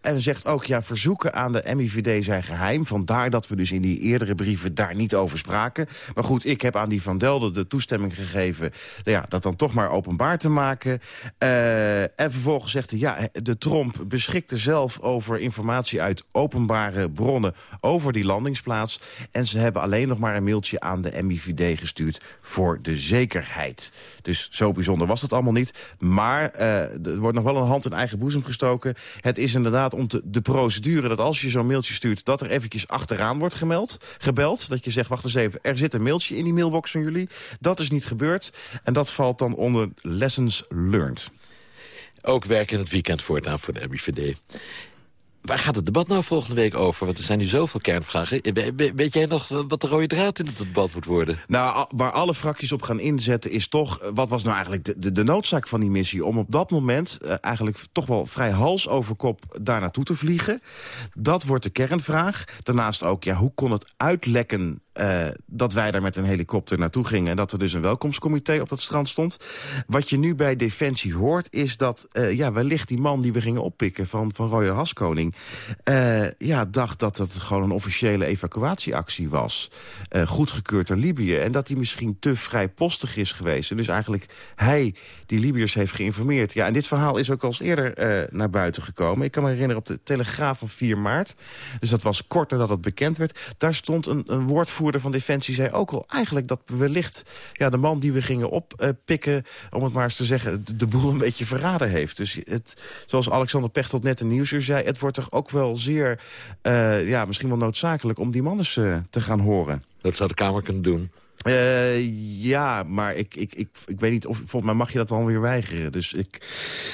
en zegt ook, ja, verzoeken aan de MIVD zijn geheim. Vandaar dat we dus in die eerdere brieven daar niet over spraken. Maar goed, ik heb aan die Van Delden de toestemming gegeven... Ja, dat dan toch maar openbaar te maken. En vervolgens zegt hij, ja, de Tromp beschikte zelf over informatie uit openbare bronnen over die landingsplaats. En ze hebben alleen nog maar een mailtje aan de MIVD gestuurd voor de zekerheid. Dus zo bijzonder was het allemaal niet. Maar uh, er wordt nog wel een hand in eigen boezem gestoken. Het is inderdaad om de procedure dat als je zo'n mailtje stuurt... dat er eventjes achteraan wordt gemeld, gebeld. Dat je zegt, wacht eens even, er zit een mailtje in die mailbox van jullie. Dat is niet gebeurd. En dat valt dan onder lessons learned. Ook werken het weekend voortaan voor de MIVD. Waar gaat het debat nou volgende week over? Want er zijn nu zoveel kernvragen. Weet jij nog wat de rode draad in het debat moet worden? Nou, waar alle fracties op gaan inzetten is toch... Eh, wat was nou eigenlijk de, de, noodzaak van die missie? Om op dat moment uh, eigenlijk toch wel vrij hals over kop daar naartoe te vliegen. Dat wordt de kernvraag. Daarnaast ook, ja, hoe kon het uitlekken uh, dat wij daar met een helikopter naartoe gingen... en dat er dus een welkomstcomité op dat strand stond. Wat je nu bij Defensie hoort, is dat ja, wellicht die man die we gingen oppikken... van, van Royal Haskoning, uh, ja, dacht dat het gewoon een officiële evacuatieactie was. goedgekeurd door Libië. En dat hij misschien te vrijpostig is geweest. Dus eigenlijk hij die Libiërs heeft geïnformeerd. Ja, en dit verhaal is ook al eens eerder naar buiten gekomen. Ik kan me herinneren op de Telegraaf van 4 maart. Dus dat was kort nadat het bekend werd. Daar stond een, een woordvoerder van Defensie zei ook al eigenlijk dat wellicht ja, de man die we gingen oppikken... om het maar eens te zeggen, de, boel een beetje verraden heeft. Dus het, zoals Alexander Pechtold net in Nieuwsuur zei... het wordt toch ook wel zeer, uh, ja, misschien wel noodzakelijk om die man eens uh, te gaan horen. Dat zou de Kamer kunnen doen. Uh, ja, maar ik, ik, ik, ik weet niet of volgens mij mag je dat dan weer weigeren. Dus ik,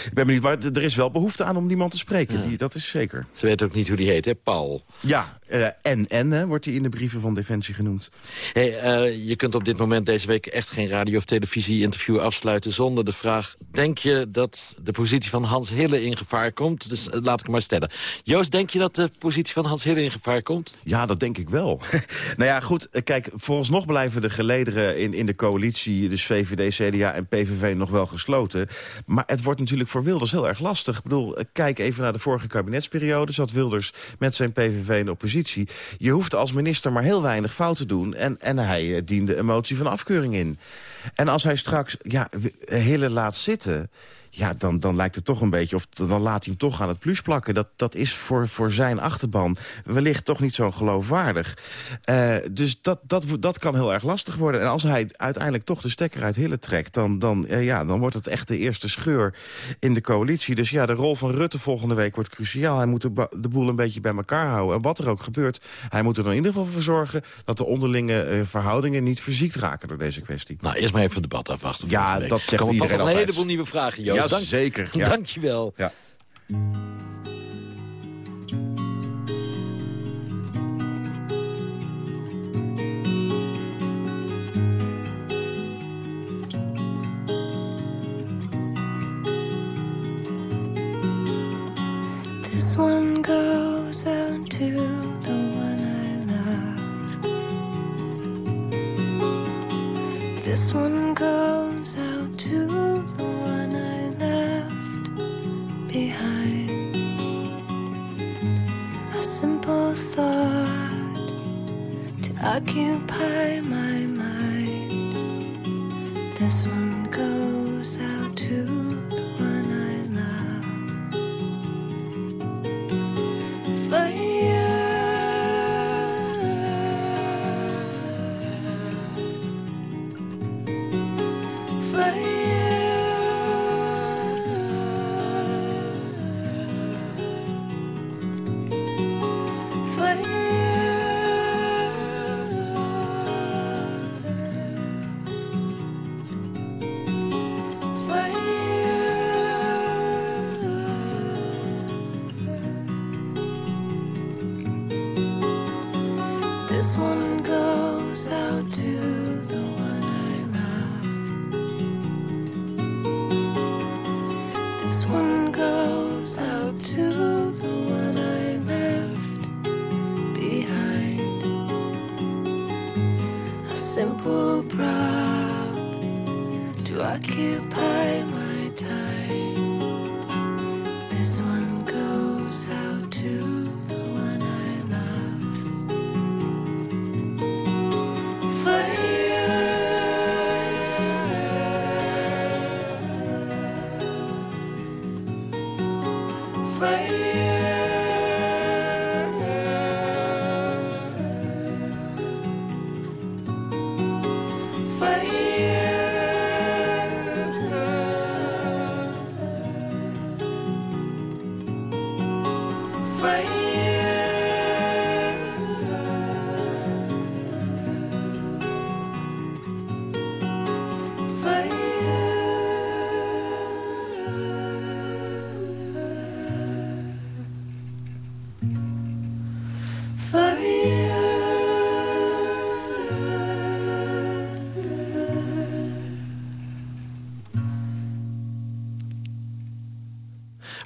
ik ben benieuwd. Maar er is wel behoefte aan om die man te spreken. Ja. Die, dat is zeker. Ze weet ook niet hoe die heet, hè? Paul. Ja, en en hè, wordt hij in de brieven van Defensie genoemd. Hey, uh, je kunt op dit moment deze week echt geen radio- of televisie-interview afsluiten... zonder de vraag, denk je dat de positie van Hans Hille in gevaar komt? Dus laat ik hem maar stellen. Joost, denk je dat de positie van Hans Hille in gevaar komt? Ja, dat denk ik wel. (laughs) nou ja, goed, kijk, vooralsnog blijven de gelederen in, in de coalitie... dus VVD, CDA en PVV nog wel gesloten. Maar het wordt natuurlijk voor Wilders heel erg lastig. Ik bedoel, kijk even naar de vorige kabinetsperiode. Zat Wilders met zijn PVV in de Je hoeft als minister maar heel weinig fout te doen... en, en hij uh, diende een motie van afkeuring in. En als hij straks ja, hele laat zitten ja, dan, dan lijkt het toch een beetje... of dan laat hij hem toch aan het plus plakken. Dat, dat is voor, voor zijn achterban wellicht toch niet zo geloofwaardig. Uh, dus dat, dat, dat kan heel erg lastig worden. En als hij uiteindelijk toch de stekker uit Hille trekt... dan, dan, uh, ja, dan wordt het echt de eerste scheur in de coalitie. Dus ja, de rol van Rutte volgende week wordt cruciaal. Hij moet de, de boel een beetje bij elkaar houden. En wat er ook gebeurt, hij moet er dan in ieder geval voor zorgen... dat de onderlinge uh, verhoudingen niet verziekt raken door deze kwestie. Nou, eerst maar even het debat afwachten. Ja, dat zegt iedereen een heleboel nieuwe vragen, Joost. Ja, Dank, zeker. Ja. Dankjewel. Ja. This one goes out to the one I love. This one goes out to the one simple thought to occupy my mind. This one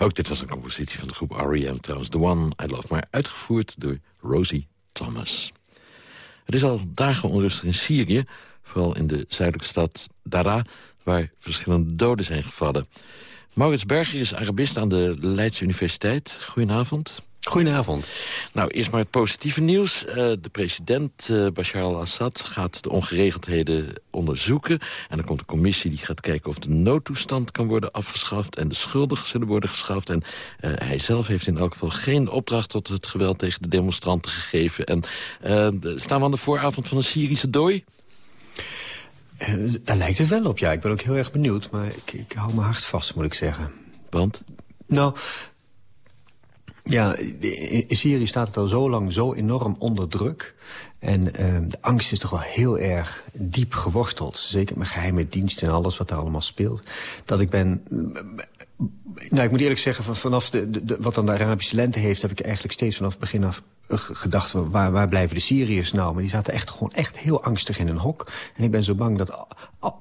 Ook dit was een compositie van de groep R.E.M. trouwens. The One I Love, maar uitgevoerd door Rosie Thomas. Het is al dagen onrustig in Syrië, vooral in de zuidelijke stad Dara... waar verschillende doden zijn gevallen. Maurits Berger is Arabist aan de Leidse Universiteit. Goedenavond. Goedenavond. Nou, eerst maar het positieve nieuws. Uh, de president uh, Bashar al-Assad gaat de ongeregeldheden onderzoeken. En er komt een commissie die gaat kijken of de noodtoestand kan worden afgeschaft... en de schuldigen zullen worden geschaft. En uh, hij zelf heeft in elk geval geen opdracht tot het geweld tegen de demonstranten gegeven. En staan we aan de vooravond van een Syrische dooi? daar lijkt het wel op, ja. Ik ben ook heel erg benieuwd, maar ik, ik hou mijn hart vast, moet ik zeggen. Want? Nou, ja, in Syrië staat het al zo lang zo enorm onder druk. En uh, de angst is toch wel heel erg diep geworteld. Zeker met geheime diensten en alles wat daar allemaal speelt. Dat ik ben... Nou, ik moet eerlijk zeggen, vanaf de, de, wat dan de Arabische lente heeft... heb ik eigenlijk steeds vanaf het begin af gedacht... Waar, waar blijven de Syriërs nou? Maar die zaten echt gewoon echt heel angstig in een hok. En ik ben zo bang dat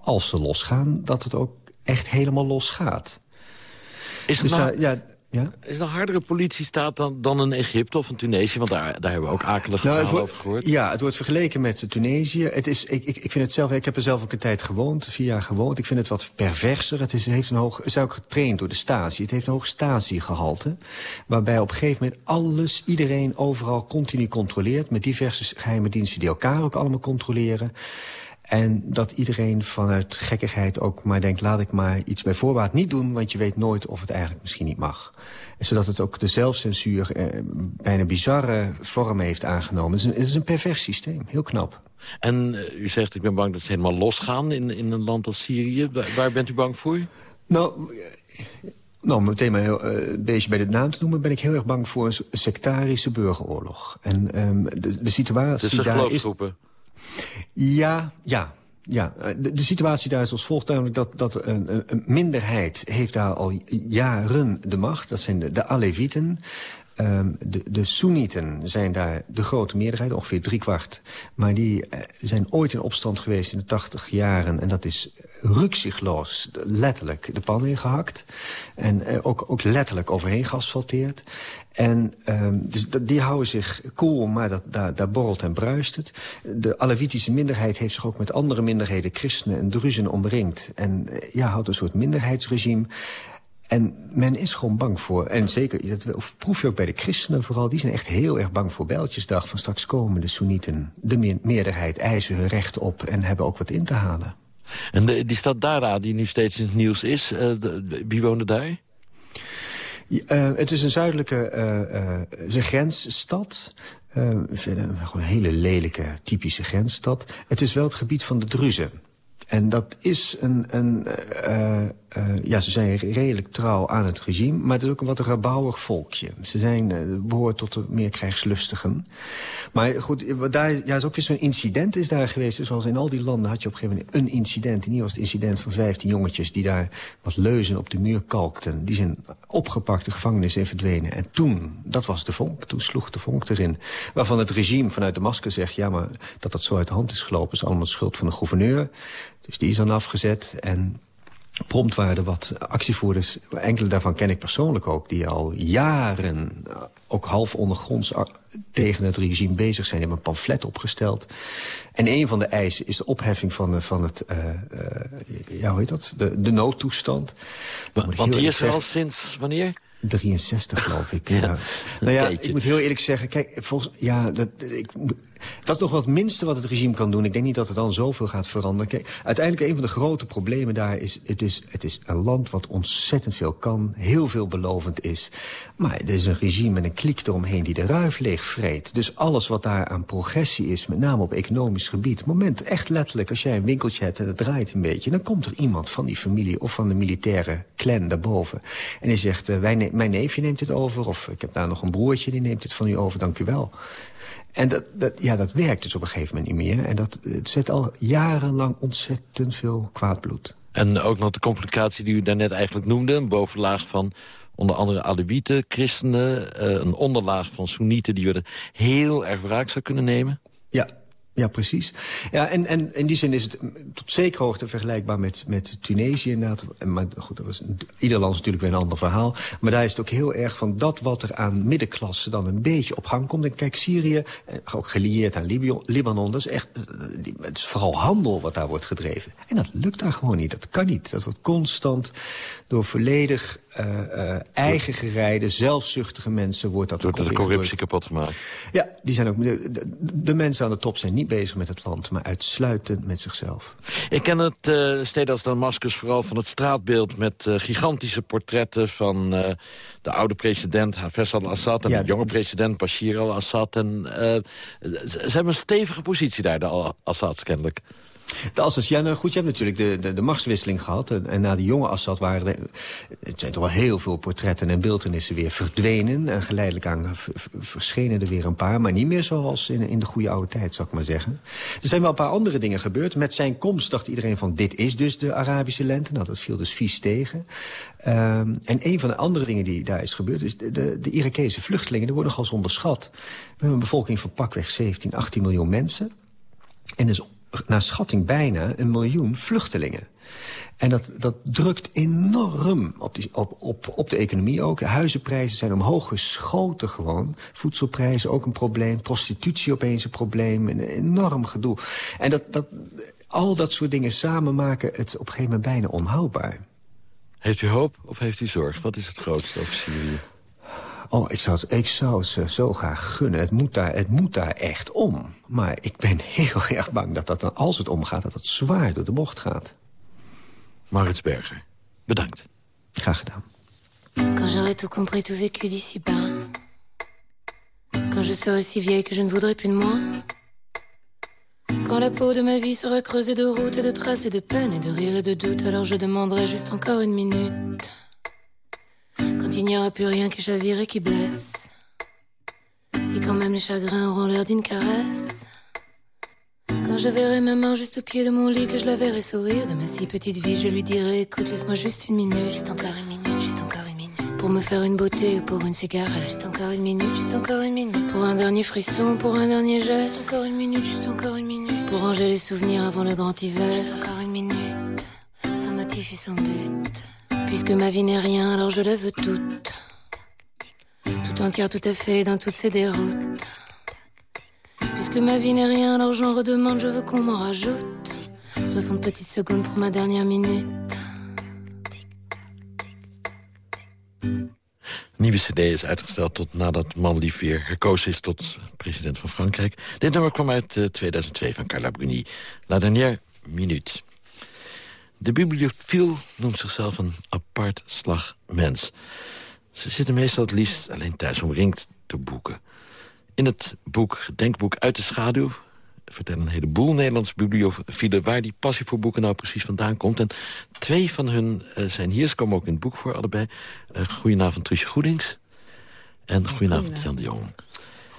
als ze losgaan... dat het ook echt helemaal losgaat. Is het dus, nou... ja, ja? Is een hardere politiestaat dan, dan een Egypte of een Tunesië? Want daar, daar hebben we ook akelige nou, verhalen over gehoord. Ja, het wordt vergeleken met Tunesië. Het is, ik, ik, ik vind het zelf, ik heb er zelf ook een tijd gewoond, vier jaar gewoond. Ik vind het wat perverser. Het is, heeft een hoog, is ook getraind door de Stasi. Het heeft een hoog statiegehalte. Waarbij op een gegeven moment alles, iedereen overal continu controleert. Met diverse geheime diensten die elkaar ook allemaal controleren. En dat iedereen vanuit gekkigheid ook maar denkt... laat ik maar iets bij voorbaat niet doen... want je weet nooit of het eigenlijk misschien niet mag. En zodat het ook de zelfcensuur eh, bijna bizarre vormen heeft aangenomen. Het is, een, het is een pervers systeem, heel knap. En uh, u zegt, ik ben bang dat ze helemaal losgaan in, in een land als Syrië. Waar, bent u bang voor? Nou... Nou, meteen maar heel, uh, een beetje bij de naam te noemen... ben ik heel erg bang voor een sectarische burgeroorlog. En um, de, de situatie dus de daar is... Ja, ja. Ja, de, de, situatie daar is als volgt namelijk dat, dat een, een, minderheid heeft daar al jaren de macht. Dat zijn de, de Alevieten. Um, de, de Soenieten zijn daar de grote meerderheid, ongeveer driekwart. Maar die uh, zijn ooit in opstand geweest in de tachtig jaren. En dat is rukzichtloos letterlijk de pan ingehakt. En uh, ook, ook letterlijk overheen geasfalteerd. En um, dus die houden zich cool, maar dat, daar, borrelt en bruist het. De Alevitische minderheid heeft zich ook met andere minderheden, christenen en druzen omringd. En uh, ja, houdt een soort minderheidsregime. En men is gewoon bang voor, en zeker, dat proef je ook bij de christenen vooral... die zijn echt heel erg bang voor Bijltjesdag van straks komen de Soenieten. De meerderheid eisen hun recht op en hebben ook wat in te halen. En de, die stad Dara, die nu steeds in het nieuws is, uh, de, wie woonde daar? Uh, het is een zuidelijke uh, grensstad. gewoon een hele lelijke, typische grensstad. Het is wel het gebied van de Druzen. En dat is een... een uh, ja, ze zijn redelijk trouw aan het regime, maar het is ook een wat rabouwig volkje. Ze zijn, uh, behoort tot de meer krijgslustigen. Maar goed, daar ja, is ook zo'n incident is daar geweest. Dus zoals in al die landen had je op een gegeven moment een incident. En hier was het incident van 15 jongetjes die daar wat leuzen op de muur kalkten. Die zijn opgepakt, de gevangenis en verdwenen. En toen, dat was de vonk, toen sloeg de vonk erin. Waarvan het regime vanuit de masker zegt, ja, maar dat dat zo uit de hand is gelopen... is allemaal schuld van de gouverneur. Dus die is dan afgezet en prompt waren er wat actievoerders. Enkele daarvan ken ik persoonlijk ook, die al jaren eh, ook half ondergronds tegen het regime bezig zijn. Die hebben een pamflet opgesteld. En een van de eisen is de opheffing van, van het, uh, uh, ja, hoe heet dat? De, de noodtoestand. Want die is er al sinds wanneer? 63, geloof ik. (laughs) ja. Nou ja, ik moet heel eerlijk zeggen, kijk, volgens, ja, dat, ik, dat is nog wat het minste wat het regime kan doen. Ik denk niet dat het dan zoveel gaat veranderen. Kijk, uiteindelijk een van de grote problemen daar is het, is... het is een land wat ontzettend veel kan, heel veelbelovend is. Maar het is een regime met een kliek eromheen die de ruif leeg vreet. Dus alles wat daar aan progressie is, met name op economisch gebied... moment, echt letterlijk, als jij een winkeltje hebt en het draait een beetje... dan komt er iemand van die familie of van de militaire clan daarboven. En die zegt, uh, wij mijn neefje neemt dit over... of ik heb daar nog een broertje, die neemt dit van u over, dank u wel. En dat, dat, ja, dat werkt dus op een gegeven moment niet meer. En dat, het zet al jarenlang ontzettend veel kwaad bloed. En ook nog de complicatie die u daarnet eigenlijk noemde. Een bovenlaag van onder andere Alewieten, christenen. Uh, een onderlaag van Soenieten die we er heel erg wraak zou kunnen nemen. Ja, Ja, precies. Ja, en, en in die zin is het tot zekere hoogte vergelijkbaar met, met Tunesië inderdaad. Maar goed, dat was, ieder land is natuurlijk weer een ander verhaal. Maar daar is het ook heel erg van dat wat er aan middenklasse dan een beetje op gang komt. En kijk, Syrië, eh, ook gelieerd aan Libanon, dat is echt, eh, het is vooral handel wat daar wordt gedreven. En dat lukt daar gewoon niet, dat kan niet. Dat wordt constant door volledig uh, uh, eigen gerijde, zelfzuchtige mensen wordt dat Door de corruptie kapot gemaakt. Ja, die zijn ook, de, de, de, mensen aan de top zijn niet bezig met het land, maar uitsluitend met zichzelf. Ik ken het uh, steden als Damascus vooral van het straatbeeld... met gigantische portretten van de oude president Hafez al-Assad... en ja, de jonge president Bashir al-Assad. En ze hebben een stevige positie daar, de Assads kennelijk. De Assad, ja, nou goed, je hebt natuurlijk de, de, de machtswisseling gehad. En, en, na de jonge Assad waren er, het zijn toch wel heel veel portretten en beeldenissen weer verdwenen. En geleidelijk aan verschenen er weer een paar. Maar niet meer zoals in, in de goede oude tijd, zou ik maar zeggen. Er zijn wel een paar andere dingen gebeurd. Met zijn komst dacht iedereen van, dit is dus de Arabische lente. Nou, dat viel dus vies tegen. Um, en een van de andere dingen die daar is gebeurd... is de, de, Irakese vluchtelingen, die worden nogal onderschat. We hebben een bevolking van pakweg 17, 18 miljoen mensen. En dus naar schatting bijna een miljoen vluchtelingen. En dat, dat drukt enorm op, die, op, op, op de economie ook. Huizenprijzen zijn omhoog geschoten gewoon. Voedselprijzen ook een probleem. Prostitutie opeens een probleem. Een enorm gedoe. En dat, dat, al dat soort dingen samen maken het op een gegeven moment bijna onhoudbaar. Heeft u hoop of heeft u zorg? Wat is het grootste over Syrië? Oh, ik zou, het, ik zou het zo graag gunnen. Het moet, daar, het moet daar echt om. Maar ik ben (laughs) heel erg bang dat, dat dan, als het omgaat... dat het zwaar door de bocht gaat. Maurits Berger, bedankt. Graag gedaan. Quand j'aurai tout compris, tout vécu d'ici bas. Quand je serai si vieille que je ne voudrais plus de moi. Quand la peau de ma vie sera creusée de routes et de traces et de peines et de rires et de doutes, alors je demanderai juste encore une minute. Quand il n'y aura plus rien qui chavire et qui blesse. Et quand même les chagrins auront l'air d'une caresse. Quand je verrai ma main juste au pied de mon lit, que je la verrai sourire de ma si petite vie, je lui dirai écoute, laisse-moi juste une minute, juste encore une minute, juste encore une minute. Pour me faire une beauté ou pour une cigarette, juste encore une minute, juste encore une minute. Pour un dernier frisson, pour un dernier geste, juste encore une minute, juste encore une minute. Pour ranger les souvenirs avant le grand hiver, juste encore une minute. Sans motif et sans but. Puisque ma vie n'est rien, alors je la veux toute. Tout entière, tout à fait, dans toutes ces déroutes. Puisque ma vie n'est rien, alors j'en redemande, je veux qu'on m'en rajoute. 60 petites secondes pour ma dernière minute. Nieuwe cd is uitgesteld tot nadat Manlief weer herkozen is tot president van Frankrijk. Dit nummer kwam uit uh, 2002 van Carla Bruni. La dernière minute. De bibliofiel noemt zichzelf een apart slag mens. Ze zitten meestal het liefst alleen thuis omringd door boeken. In het boek Gedenkboek uit de schaduw vertellen een heleboel Nederlandse bibliofielen... waar die passie voor boeken nou precies vandaan komt. En twee van hun uh, zijn hier, ze komen ook in het boek voor allebei. Uh, goedenavond, Trusje Goedings. En goedenavond, Jan de Jong.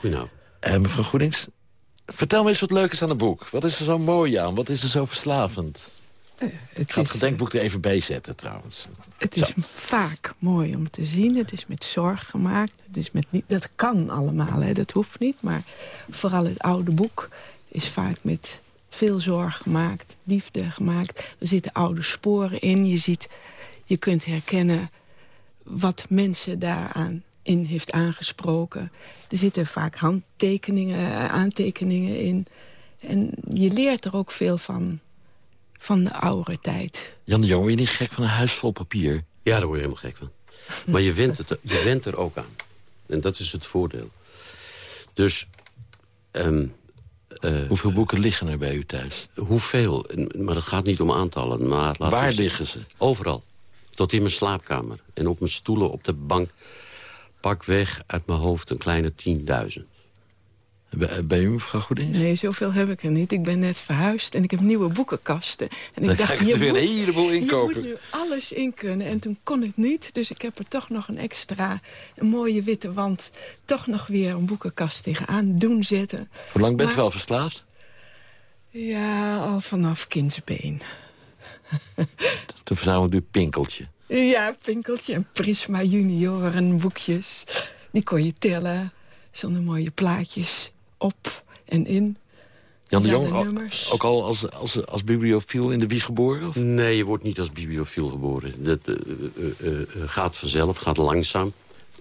Goedenavond. Uh, mevrouw Goedings, vertel me eens wat leuk is aan het boek. Wat is er zo mooi aan? Wat is er zo verslavend? Uh, ik ga het gedenkboek er even bij zetten trouwens. Het is vaak mooi om te zien. Het is met zorg gemaakt. Het is met niet, dat kan allemaal, hè. dat hoeft niet. Maar vooral het oude boek is vaak met veel zorg gemaakt. Liefde gemaakt. Er zitten oude sporen in. Je, ziet, je kunt herkennen wat mensen daaraan in heeft aangesproken. Er zitten vaak handtekeningen, aantekeningen in. En je leert er ook veel van van de oude tijd. Jan de Jong, word je niet gek van een huis vol papier? Ja, daar word je helemaal gek van. Maar je went, het, je went er ook aan. En dat is het voordeel. Dus... Um, uh, Hoeveel boeken liggen er bij u thuis? Hoeveel? Maar het gaat niet om aantallen. Maar Waar liggen ze? Overal. Tot in mijn slaapkamer. En op mijn stoelen op de bank. Pak weg uit mijn hoofd een kleine 10.000. Bij u, mevrouw Goedings? Nee, zoveel heb ik er niet. Ik ben net verhuisd en ik heb nieuwe boekenkasten. En ik Dan dacht, ga ik er weer moet, een heleboel inkopen. Je moet nu alles in kunnen. En toen kon het niet. Dus ik heb er toch nog een extra, een mooie witte wand... toch nog weer een boekenkast tegenaan doen zetten. Hoe lang bent u wel verslaafd? Ja, al vanaf kindsbeen. Toen verzamelde u Pinkeltje. Ja, Pinkeltje en Prisma junioren boekjes. Die kon je tellen. Zonder mooie plaatjes op en in. Jan de Jong, ook, al als, als, als bibliofiel in de wieg geboren? Of? Nee, je wordt niet als bibliofiel geboren. Dat eh, eh, eh, gaat vanzelf, gaat langzaam.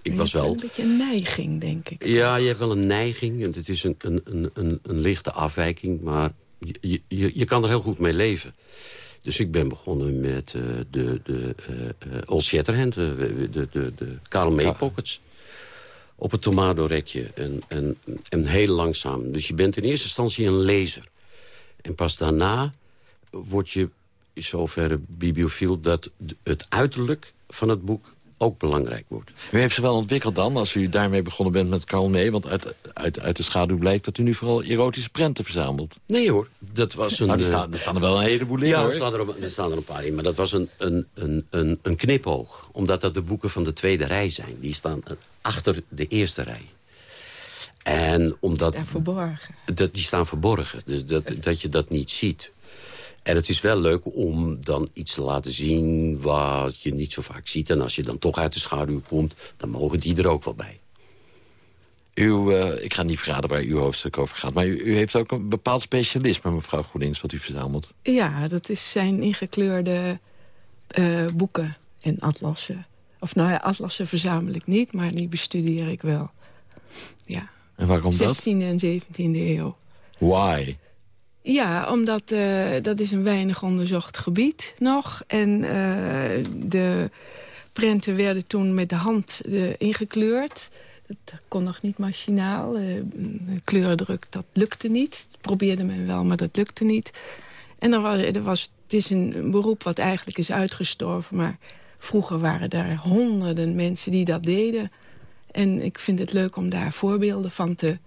Ik Je was hebt wel... Een beetje een neiging, denk ik. Ja, je hebt wel een neiging. En het is een, een, een, een, een lichte afwijking. Maar je, je, je kan er heel goed mee leven. Dus ik ben begonnen met eh, de, de eh, eh, Old Shatterhand. De, de, de, de Karl May Pockets. Op het tomadorekje. En, en, en heel langzaam. Dus je bent in eerste instantie een lezer. En pas daarna word je in zoverre bibliofiel... dat het uiterlijk van het boek ook belangrijk wordt. U heeft ze wel ontwikkeld dan, als u daarmee begonnen bent met Carl May? Want uit, uit, uit de schaduw blijkt dat u nu vooral erotische prenten verzamelt. Nee hoor, dat was een... Maar er eh, staan, er staan er wel een heleboel in, ja, hoor. er staan er, een- er staan er een paar in. Maar dat was een, een, een, een, een knipoog. Omdat dat de boeken van de tweede rij zijn. Die staan eh, achter de eerste rij. En omdat... Daar verborgen. Dat, die staan verborgen. Dus dat, dat je dat niet ziet. En het is wel leuk om dan iets te laten zien wat je niet zo vaak ziet. En als je dan toch uit de schaduw komt, dan mogen die er ook wel bij. U, eh, ik ga niet verraden waar uw hoofdstuk over gaat. Maar u, u heeft ook een bepaald specialisme, mevrouw Goedings, wat u verzamelt. Ja, dat is zijn ingekleurde eh, boeken en atlassen. Of nou ja, atlassen verzamel ik niet, maar die bestudeer ik wel. Ja. En waar komt dat? 16e en 17e eeuw. Why? Ja, omdat eh, dat is een weinig onderzocht gebied nog. En eh, de prenten werden toen met de hand eh, ingekleurd. Dat kon nog niet machinaal. Kleurendruk, dat lukte niet. Dat probeerde men wel, maar dat lukte niet. En er was, er was, het is een, een beroep wat eigenlijk is uitgestorven. Maar vroeger waren er honderden mensen die dat deden. En ik vind het leuk om daar voorbeelden van te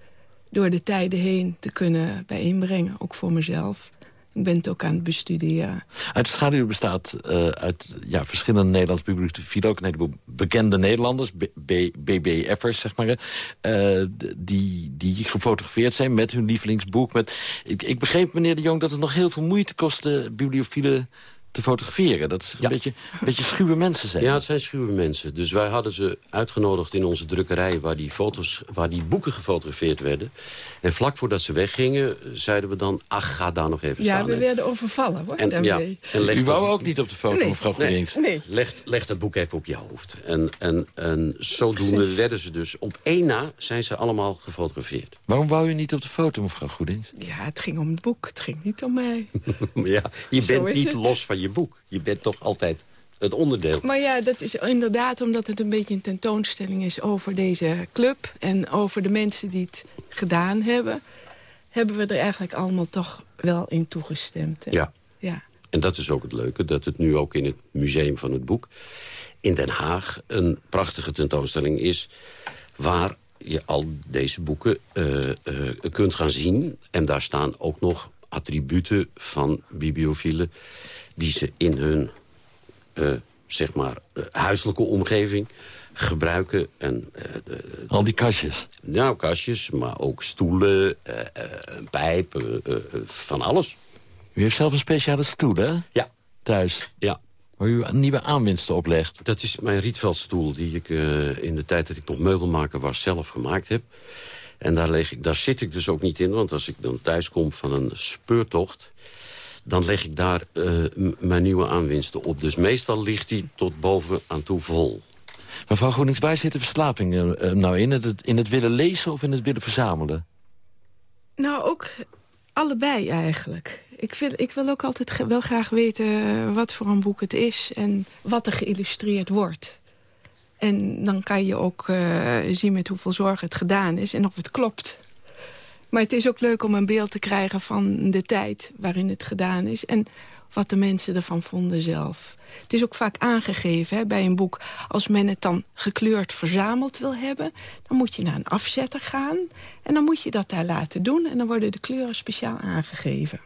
door de tijden heen te kunnen bijeenbrengen. Ook voor mezelf. Ik ben het ook aan het bestuderen. Uit schaduw bestaat eh, uit ja, verschillende Nederlandse bibliofielen... ook een heleboel bekende Nederlanders, BBF'ers, zeg maar... eh, die, die gefotografeerd zijn met hun lievelingsboek. Met, ik, ik begreep, meneer de Jong, dat het nog heel veel moeite kostte... bibliofielen te fotograferen. Dat ze een, beetje, een beetje schuwe mensen zijn. Ja, het zijn schuwe mensen. Dus wij hadden ze uitgenodigd in onze drukkerij... waar die, foto's, waar die boeken gefotografeerd werden. En vlak voordat ze weggingen, zeiden we dan... ach, ga daar nog even Ja, staan. we hè. werden overvallen hoor. En, ja, daarmee. en leg U wou dat- ook niet op de foto, Nee. mevrouw Goedings. Nee. Leg, leg dat boek even op je hoofd. En, en, en zodoende Precies. werden ze dus... op één na zijn ze allemaal gefotografeerd. Waarom wou u niet op de foto, mevrouw Goedings? Ja, het ging om het boek. Het ging niet om mij. (laughs) Ja, je Zo bent niet het. los van je boek. Je bent toch altijd het onderdeel. Maar ja, dat is inderdaad omdat het een beetje een tentoonstelling is over deze club. En over de mensen die het gedaan hebben. Hebben we er eigenlijk allemaal toch wel in toegestemd. hè? Ja. ja. En dat is ook het leuke, dat het nu ook in het Museum van het Boek... in Den Haag een prachtige tentoonstelling is... waar je al deze boeken eh, eh, kunt gaan zien. En daar staan ook nog attributen van bibliofielen... die ze in hun eh, zeg maar, eh, huiselijke omgeving gebruiken. En, eh, de- Al die kastjes? Nou, kastjes, maar ook stoelen, een pijp, eh, van alles. U heeft zelf een speciale stoel, hè? Ja. Thuis? Ja. Waar u nieuwe aanwinsten oplegt? Dat is mijn Rietveldstoel die ik in de tijd dat ik nog meubelmaker was zelf gemaakt heb. En daar, leg ik, daar zit ik dus ook niet in, want als ik dan thuis kom van een speurtocht... dan leg ik daar eh, mijn nieuwe aanwinsten op. Dus meestal ligt die tot boven aan toe vol. Mevrouw Groenings, waar zit de verslaving eh, nou in? Het, in het willen lezen of in het willen verzamelen? Nou, ook allebei eigenlijk. Ik wil, ik wil ook altijd wel graag weten wat voor een boek het is... en wat er geïllustreerd wordt. En dan kan je ook eh, zien met hoeveel zorg het gedaan is en of het klopt. Maar het is ook leuk om een beeld te krijgen van de tijd waarin het gedaan is... en wat de mensen ervan vonden zelf. Het is ook vaak aangegeven hè, bij een boek. Als men het dan gekleurd verzameld wil hebben... dan moet je naar een afzetter gaan. En dan moet je dat daar laten doen. En dan worden de kleuren speciaal aangegeven.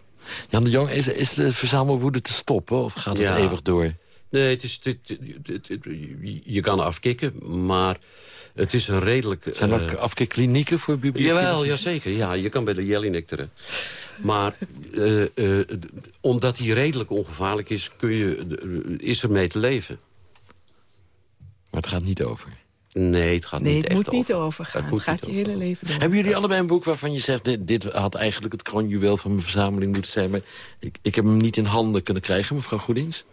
Jan de Jong, is, is de verzamelwoede te stoppen of gaat het Ja. eeuwig door? Nee, het is, het, het- het- het- je kan afkicken, maar het is een redelijk... Zijn er eh, afkikklinieken voor bibliofielen? Jawel, jazeker. Ja, je kan bij de Jellinek terecht. Maar eh, eh, omdat die redelijk ongevaarlijk is, kun je, is er mee te leven. Maar het gaat niet over. Nee, het gaat Nee, niet het echt moet niet over. overgaan. Het Het, gaat je hele leven door. Hebben jullie allebei een boek waarvan je zegt... dit, dit had eigenlijk het kroonjuweel van mijn verzameling moeten zijn... maar ik, ik heb hem niet in handen kunnen krijgen, mevrouw Goedings?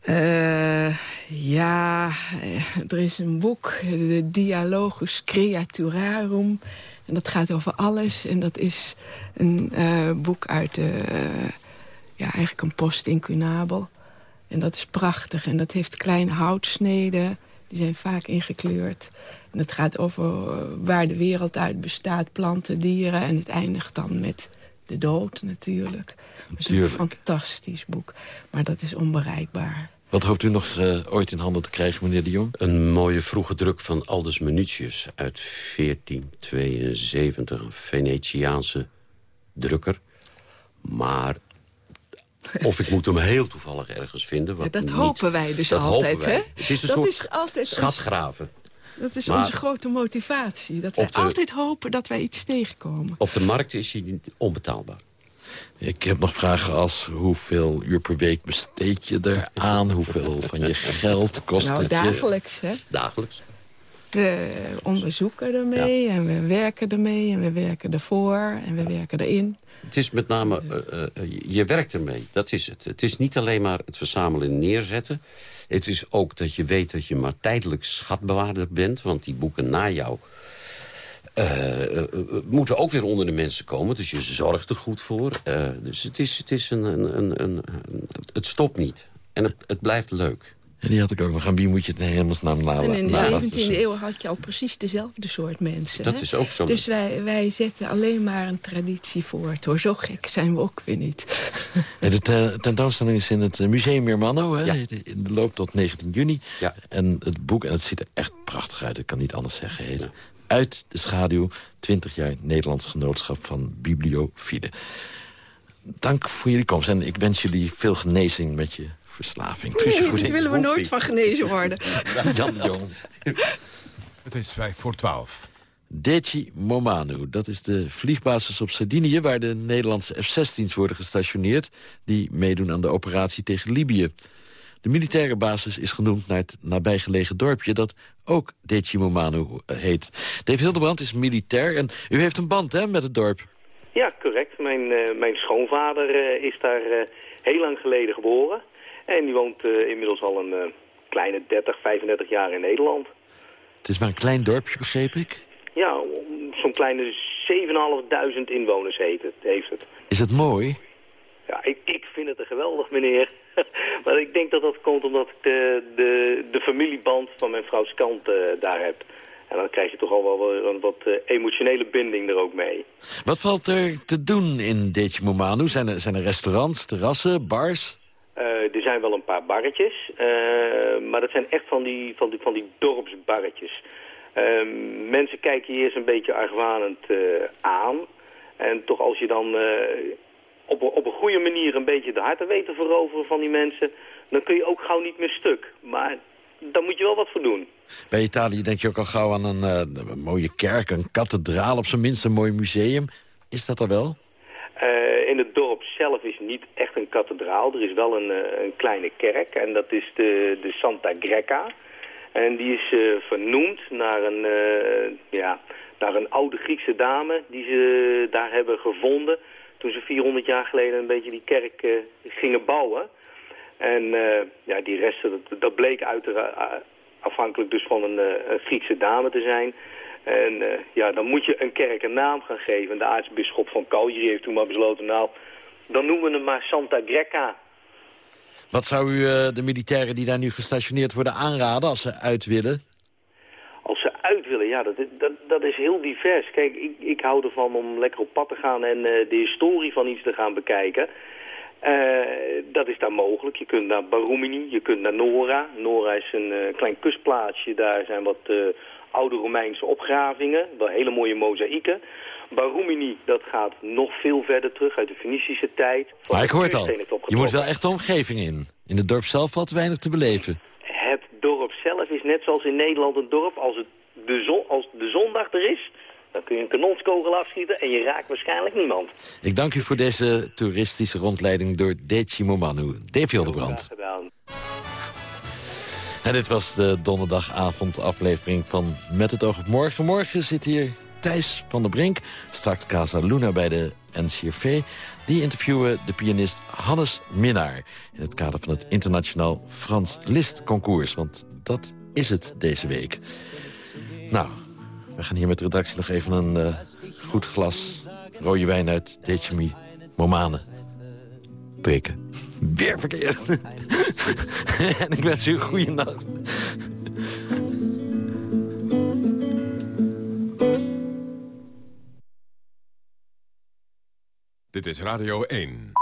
Eh, ja, eh, er is een boek, de Dialogus Creaturarum. En dat gaat over alles. En dat is een eh, boek uit de, ja, eigenlijk een post-incunabel. En dat is prachtig. En dat heeft kleine houtsneden. Die zijn vaak ingekleurd. En dat gaat over waar de wereld uit bestaat. Planten, dieren. En het eindigt dan met de dood natuurlijk. Het is een fantastisch boek. Maar dat is onbereikbaar. Wat hoopt u nog eh, ooit in handen te krijgen, meneer de Jong? Een mooie vroege druk van Aldus Manutius uit 1472. Een Venetiaanse drukker. Maar of ik moet hem heel toevallig ergens vinden. wat Ja, dat niet- hopen wij dus altijd, hè? Het is een Dat soort is altijd schatgraven. Dat is Maar onze grote motivatie. Dat wij de- altijd hopen dat wij iets tegenkomen. Op de markt is hij onbetaalbaar. Ik heb nog vragen als hoeveel uur per week besteed je eraan? Hoeveel van je geld kost nou, het je? dagelijks, hè? Dagelijks. We onderzoeken ermee en we werken ermee en we werken ervoor en we werken erin. Het is met name, eh, eh, je werkt ermee. Dat is het. Het is niet alleen maar het verzamelen en neerzetten. Het is ook dat je weet dat je maar tijdelijk schatbewaarder bent. Want die boeken na jou eh, eh, eh, moeten ook weer onder de mensen komen. Dus je zorgt er goed voor. Dus het, is, het, is een, een, een, een- het stopt niet. En het, het blijft leuk. En die had ik ook nog aan wie moet je het in hemelsnaam na- En in de nalaten 17e eeuw had je al precies dezelfde soort mensen. Dat hè? is ook zo. Dus wij, wij zetten alleen maar een traditie voort. Hoor. Zo gek zijn we ook weer niet. (laughs) En de te- tentoonstelling is in het eh, Museum Meermanno. Hè? In de loop tot 19 juni. Ja. En het boek, en het ziet er echt prachtig uit. Ik kan niet anders zeggen. Heet Uit de schaduw. 20 jaar Nederlands genootschap van Bibliofile. Dank voor jullie komst. En ik wens jullie veel genezing met je verslaving. Truusje Nee, daar willen we nooit van genezen worden. (laughs) Jan de Jong. Het is vijf voor twaalf. Deci Momanu, dat is de vliegbasis op Sardinië... waar de Nederlandse F-16's worden gestationeerd... die meedoen aan de operatie tegen Libië. De militaire basis is genoemd naar het nabijgelegen dorpje... dat ook Deci Momanu heet. Dave Hildebrand is militair en u heeft een band hè, met het dorp. Ja, correct. Mijn, eh, mijn schoonvader eh, is daar eh, heel lang geleden geboren. En die woont eh, inmiddels al een eh, kleine 30, 35 jaar in Nederland. Het is maar een klein dorpje, begreep ik. Ja, zo'n kleine 7.500 inwoners heet het, heeft het. Is het mooi? Ja, ik, ik vind het een geweldig, meneer. (laughs) maar ik denk dat dat komt omdat ik de, de, de familieband van mijn vrouws kant eh, daar heb. En dan krijg je toch al wel een wat emotionele binding er ook mee. Wat valt er te doen in Deci Momanu? Zijn er, zijn er restaurants, terrassen, bars? Eh, er zijn wel een paar barretjes, eh, maar dat zijn echt van die, van die, van die dorpsbarretjes. Ehm, mensen kijken je eerst een beetje argwanend eh, aan. En toch als je dan op, een- op een goede manier een beetje de harten weet te veroveren van die mensen... dan kun je ook gauw niet meer stuk. Maar daar moet je wel wat voor doen. Bij Italië denk je ook al gauw aan een, een mooie kerk, een kathedraal... op zijn minst een mooi museum. Is dat er wel? In het niet echt een kathedraal. Er is wel een, eh, een kleine kerk en dat is de, de Santa Greca. En die is eh, vernoemd naar een, eh, ja, naar een oude Griekse dame die ze daar hebben gevonden... toen ze 400 jaar geleden een beetje die kerk gingen bouwen. En ja, die resten, dat, bleek uiteraard afhankelijk dus van een, Griekse dame te zijn... En ja, dan moet je een kerk een naam gaan geven. En de aartsbisschop van Cagliari heeft toen maar besloten... nou, dan noemen we hem maar Santa Greca. Wat zou u eh, de militairen die daar nu gestationeerd worden aanraden als ze uit willen? Als ze uit willen, ja, dat, is- dat, dat is heel divers. Kijk, ik, ik hou ervan om lekker op pad te gaan en eh, de historie van iets te gaan bekijken. Eh, dat is daar mogelijk. Je kunt naar Barumini, je kunt naar Nora. Nora is een klein kustplaatsje. Daar zijn wat oude Romeinse opgravingen. Wel hele mooie mozaïeken. Barumini, dat gaat nog veel verder terug uit de Fenicische tijd. Maar ik hoor het al. Je moet wel echt de omgeving in. In het dorp zelf valt weinig te beleven. Het dorp zelf is net zoals in Nederland een dorp. Als, het de, zon, als de zondag er is, dan kun je een kanonskogel afschieten en je raakt waarschijnlijk niemand. Ik dank u voor deze toeristische rondleiding door Deci Momanu. Dave Hildebrand. En dit was de donderdagavond aflevering van Met het oog op morgen. Morgen zit hier Thijs van der Brink. Straks Casa Luna bij de NCRV. Die interviewen de pianist Hannes Minnaar... in het kader van het internationaal Frans Liszt Concours. Want dat is het deze week. Nou, we gaan hier met de redactie nog even een uh, goed glas rode wijn uit Dechemi Momane drinken. Weer verkeerd. (laughs) en ik wens u een goede nacht. Dit is Radio 1.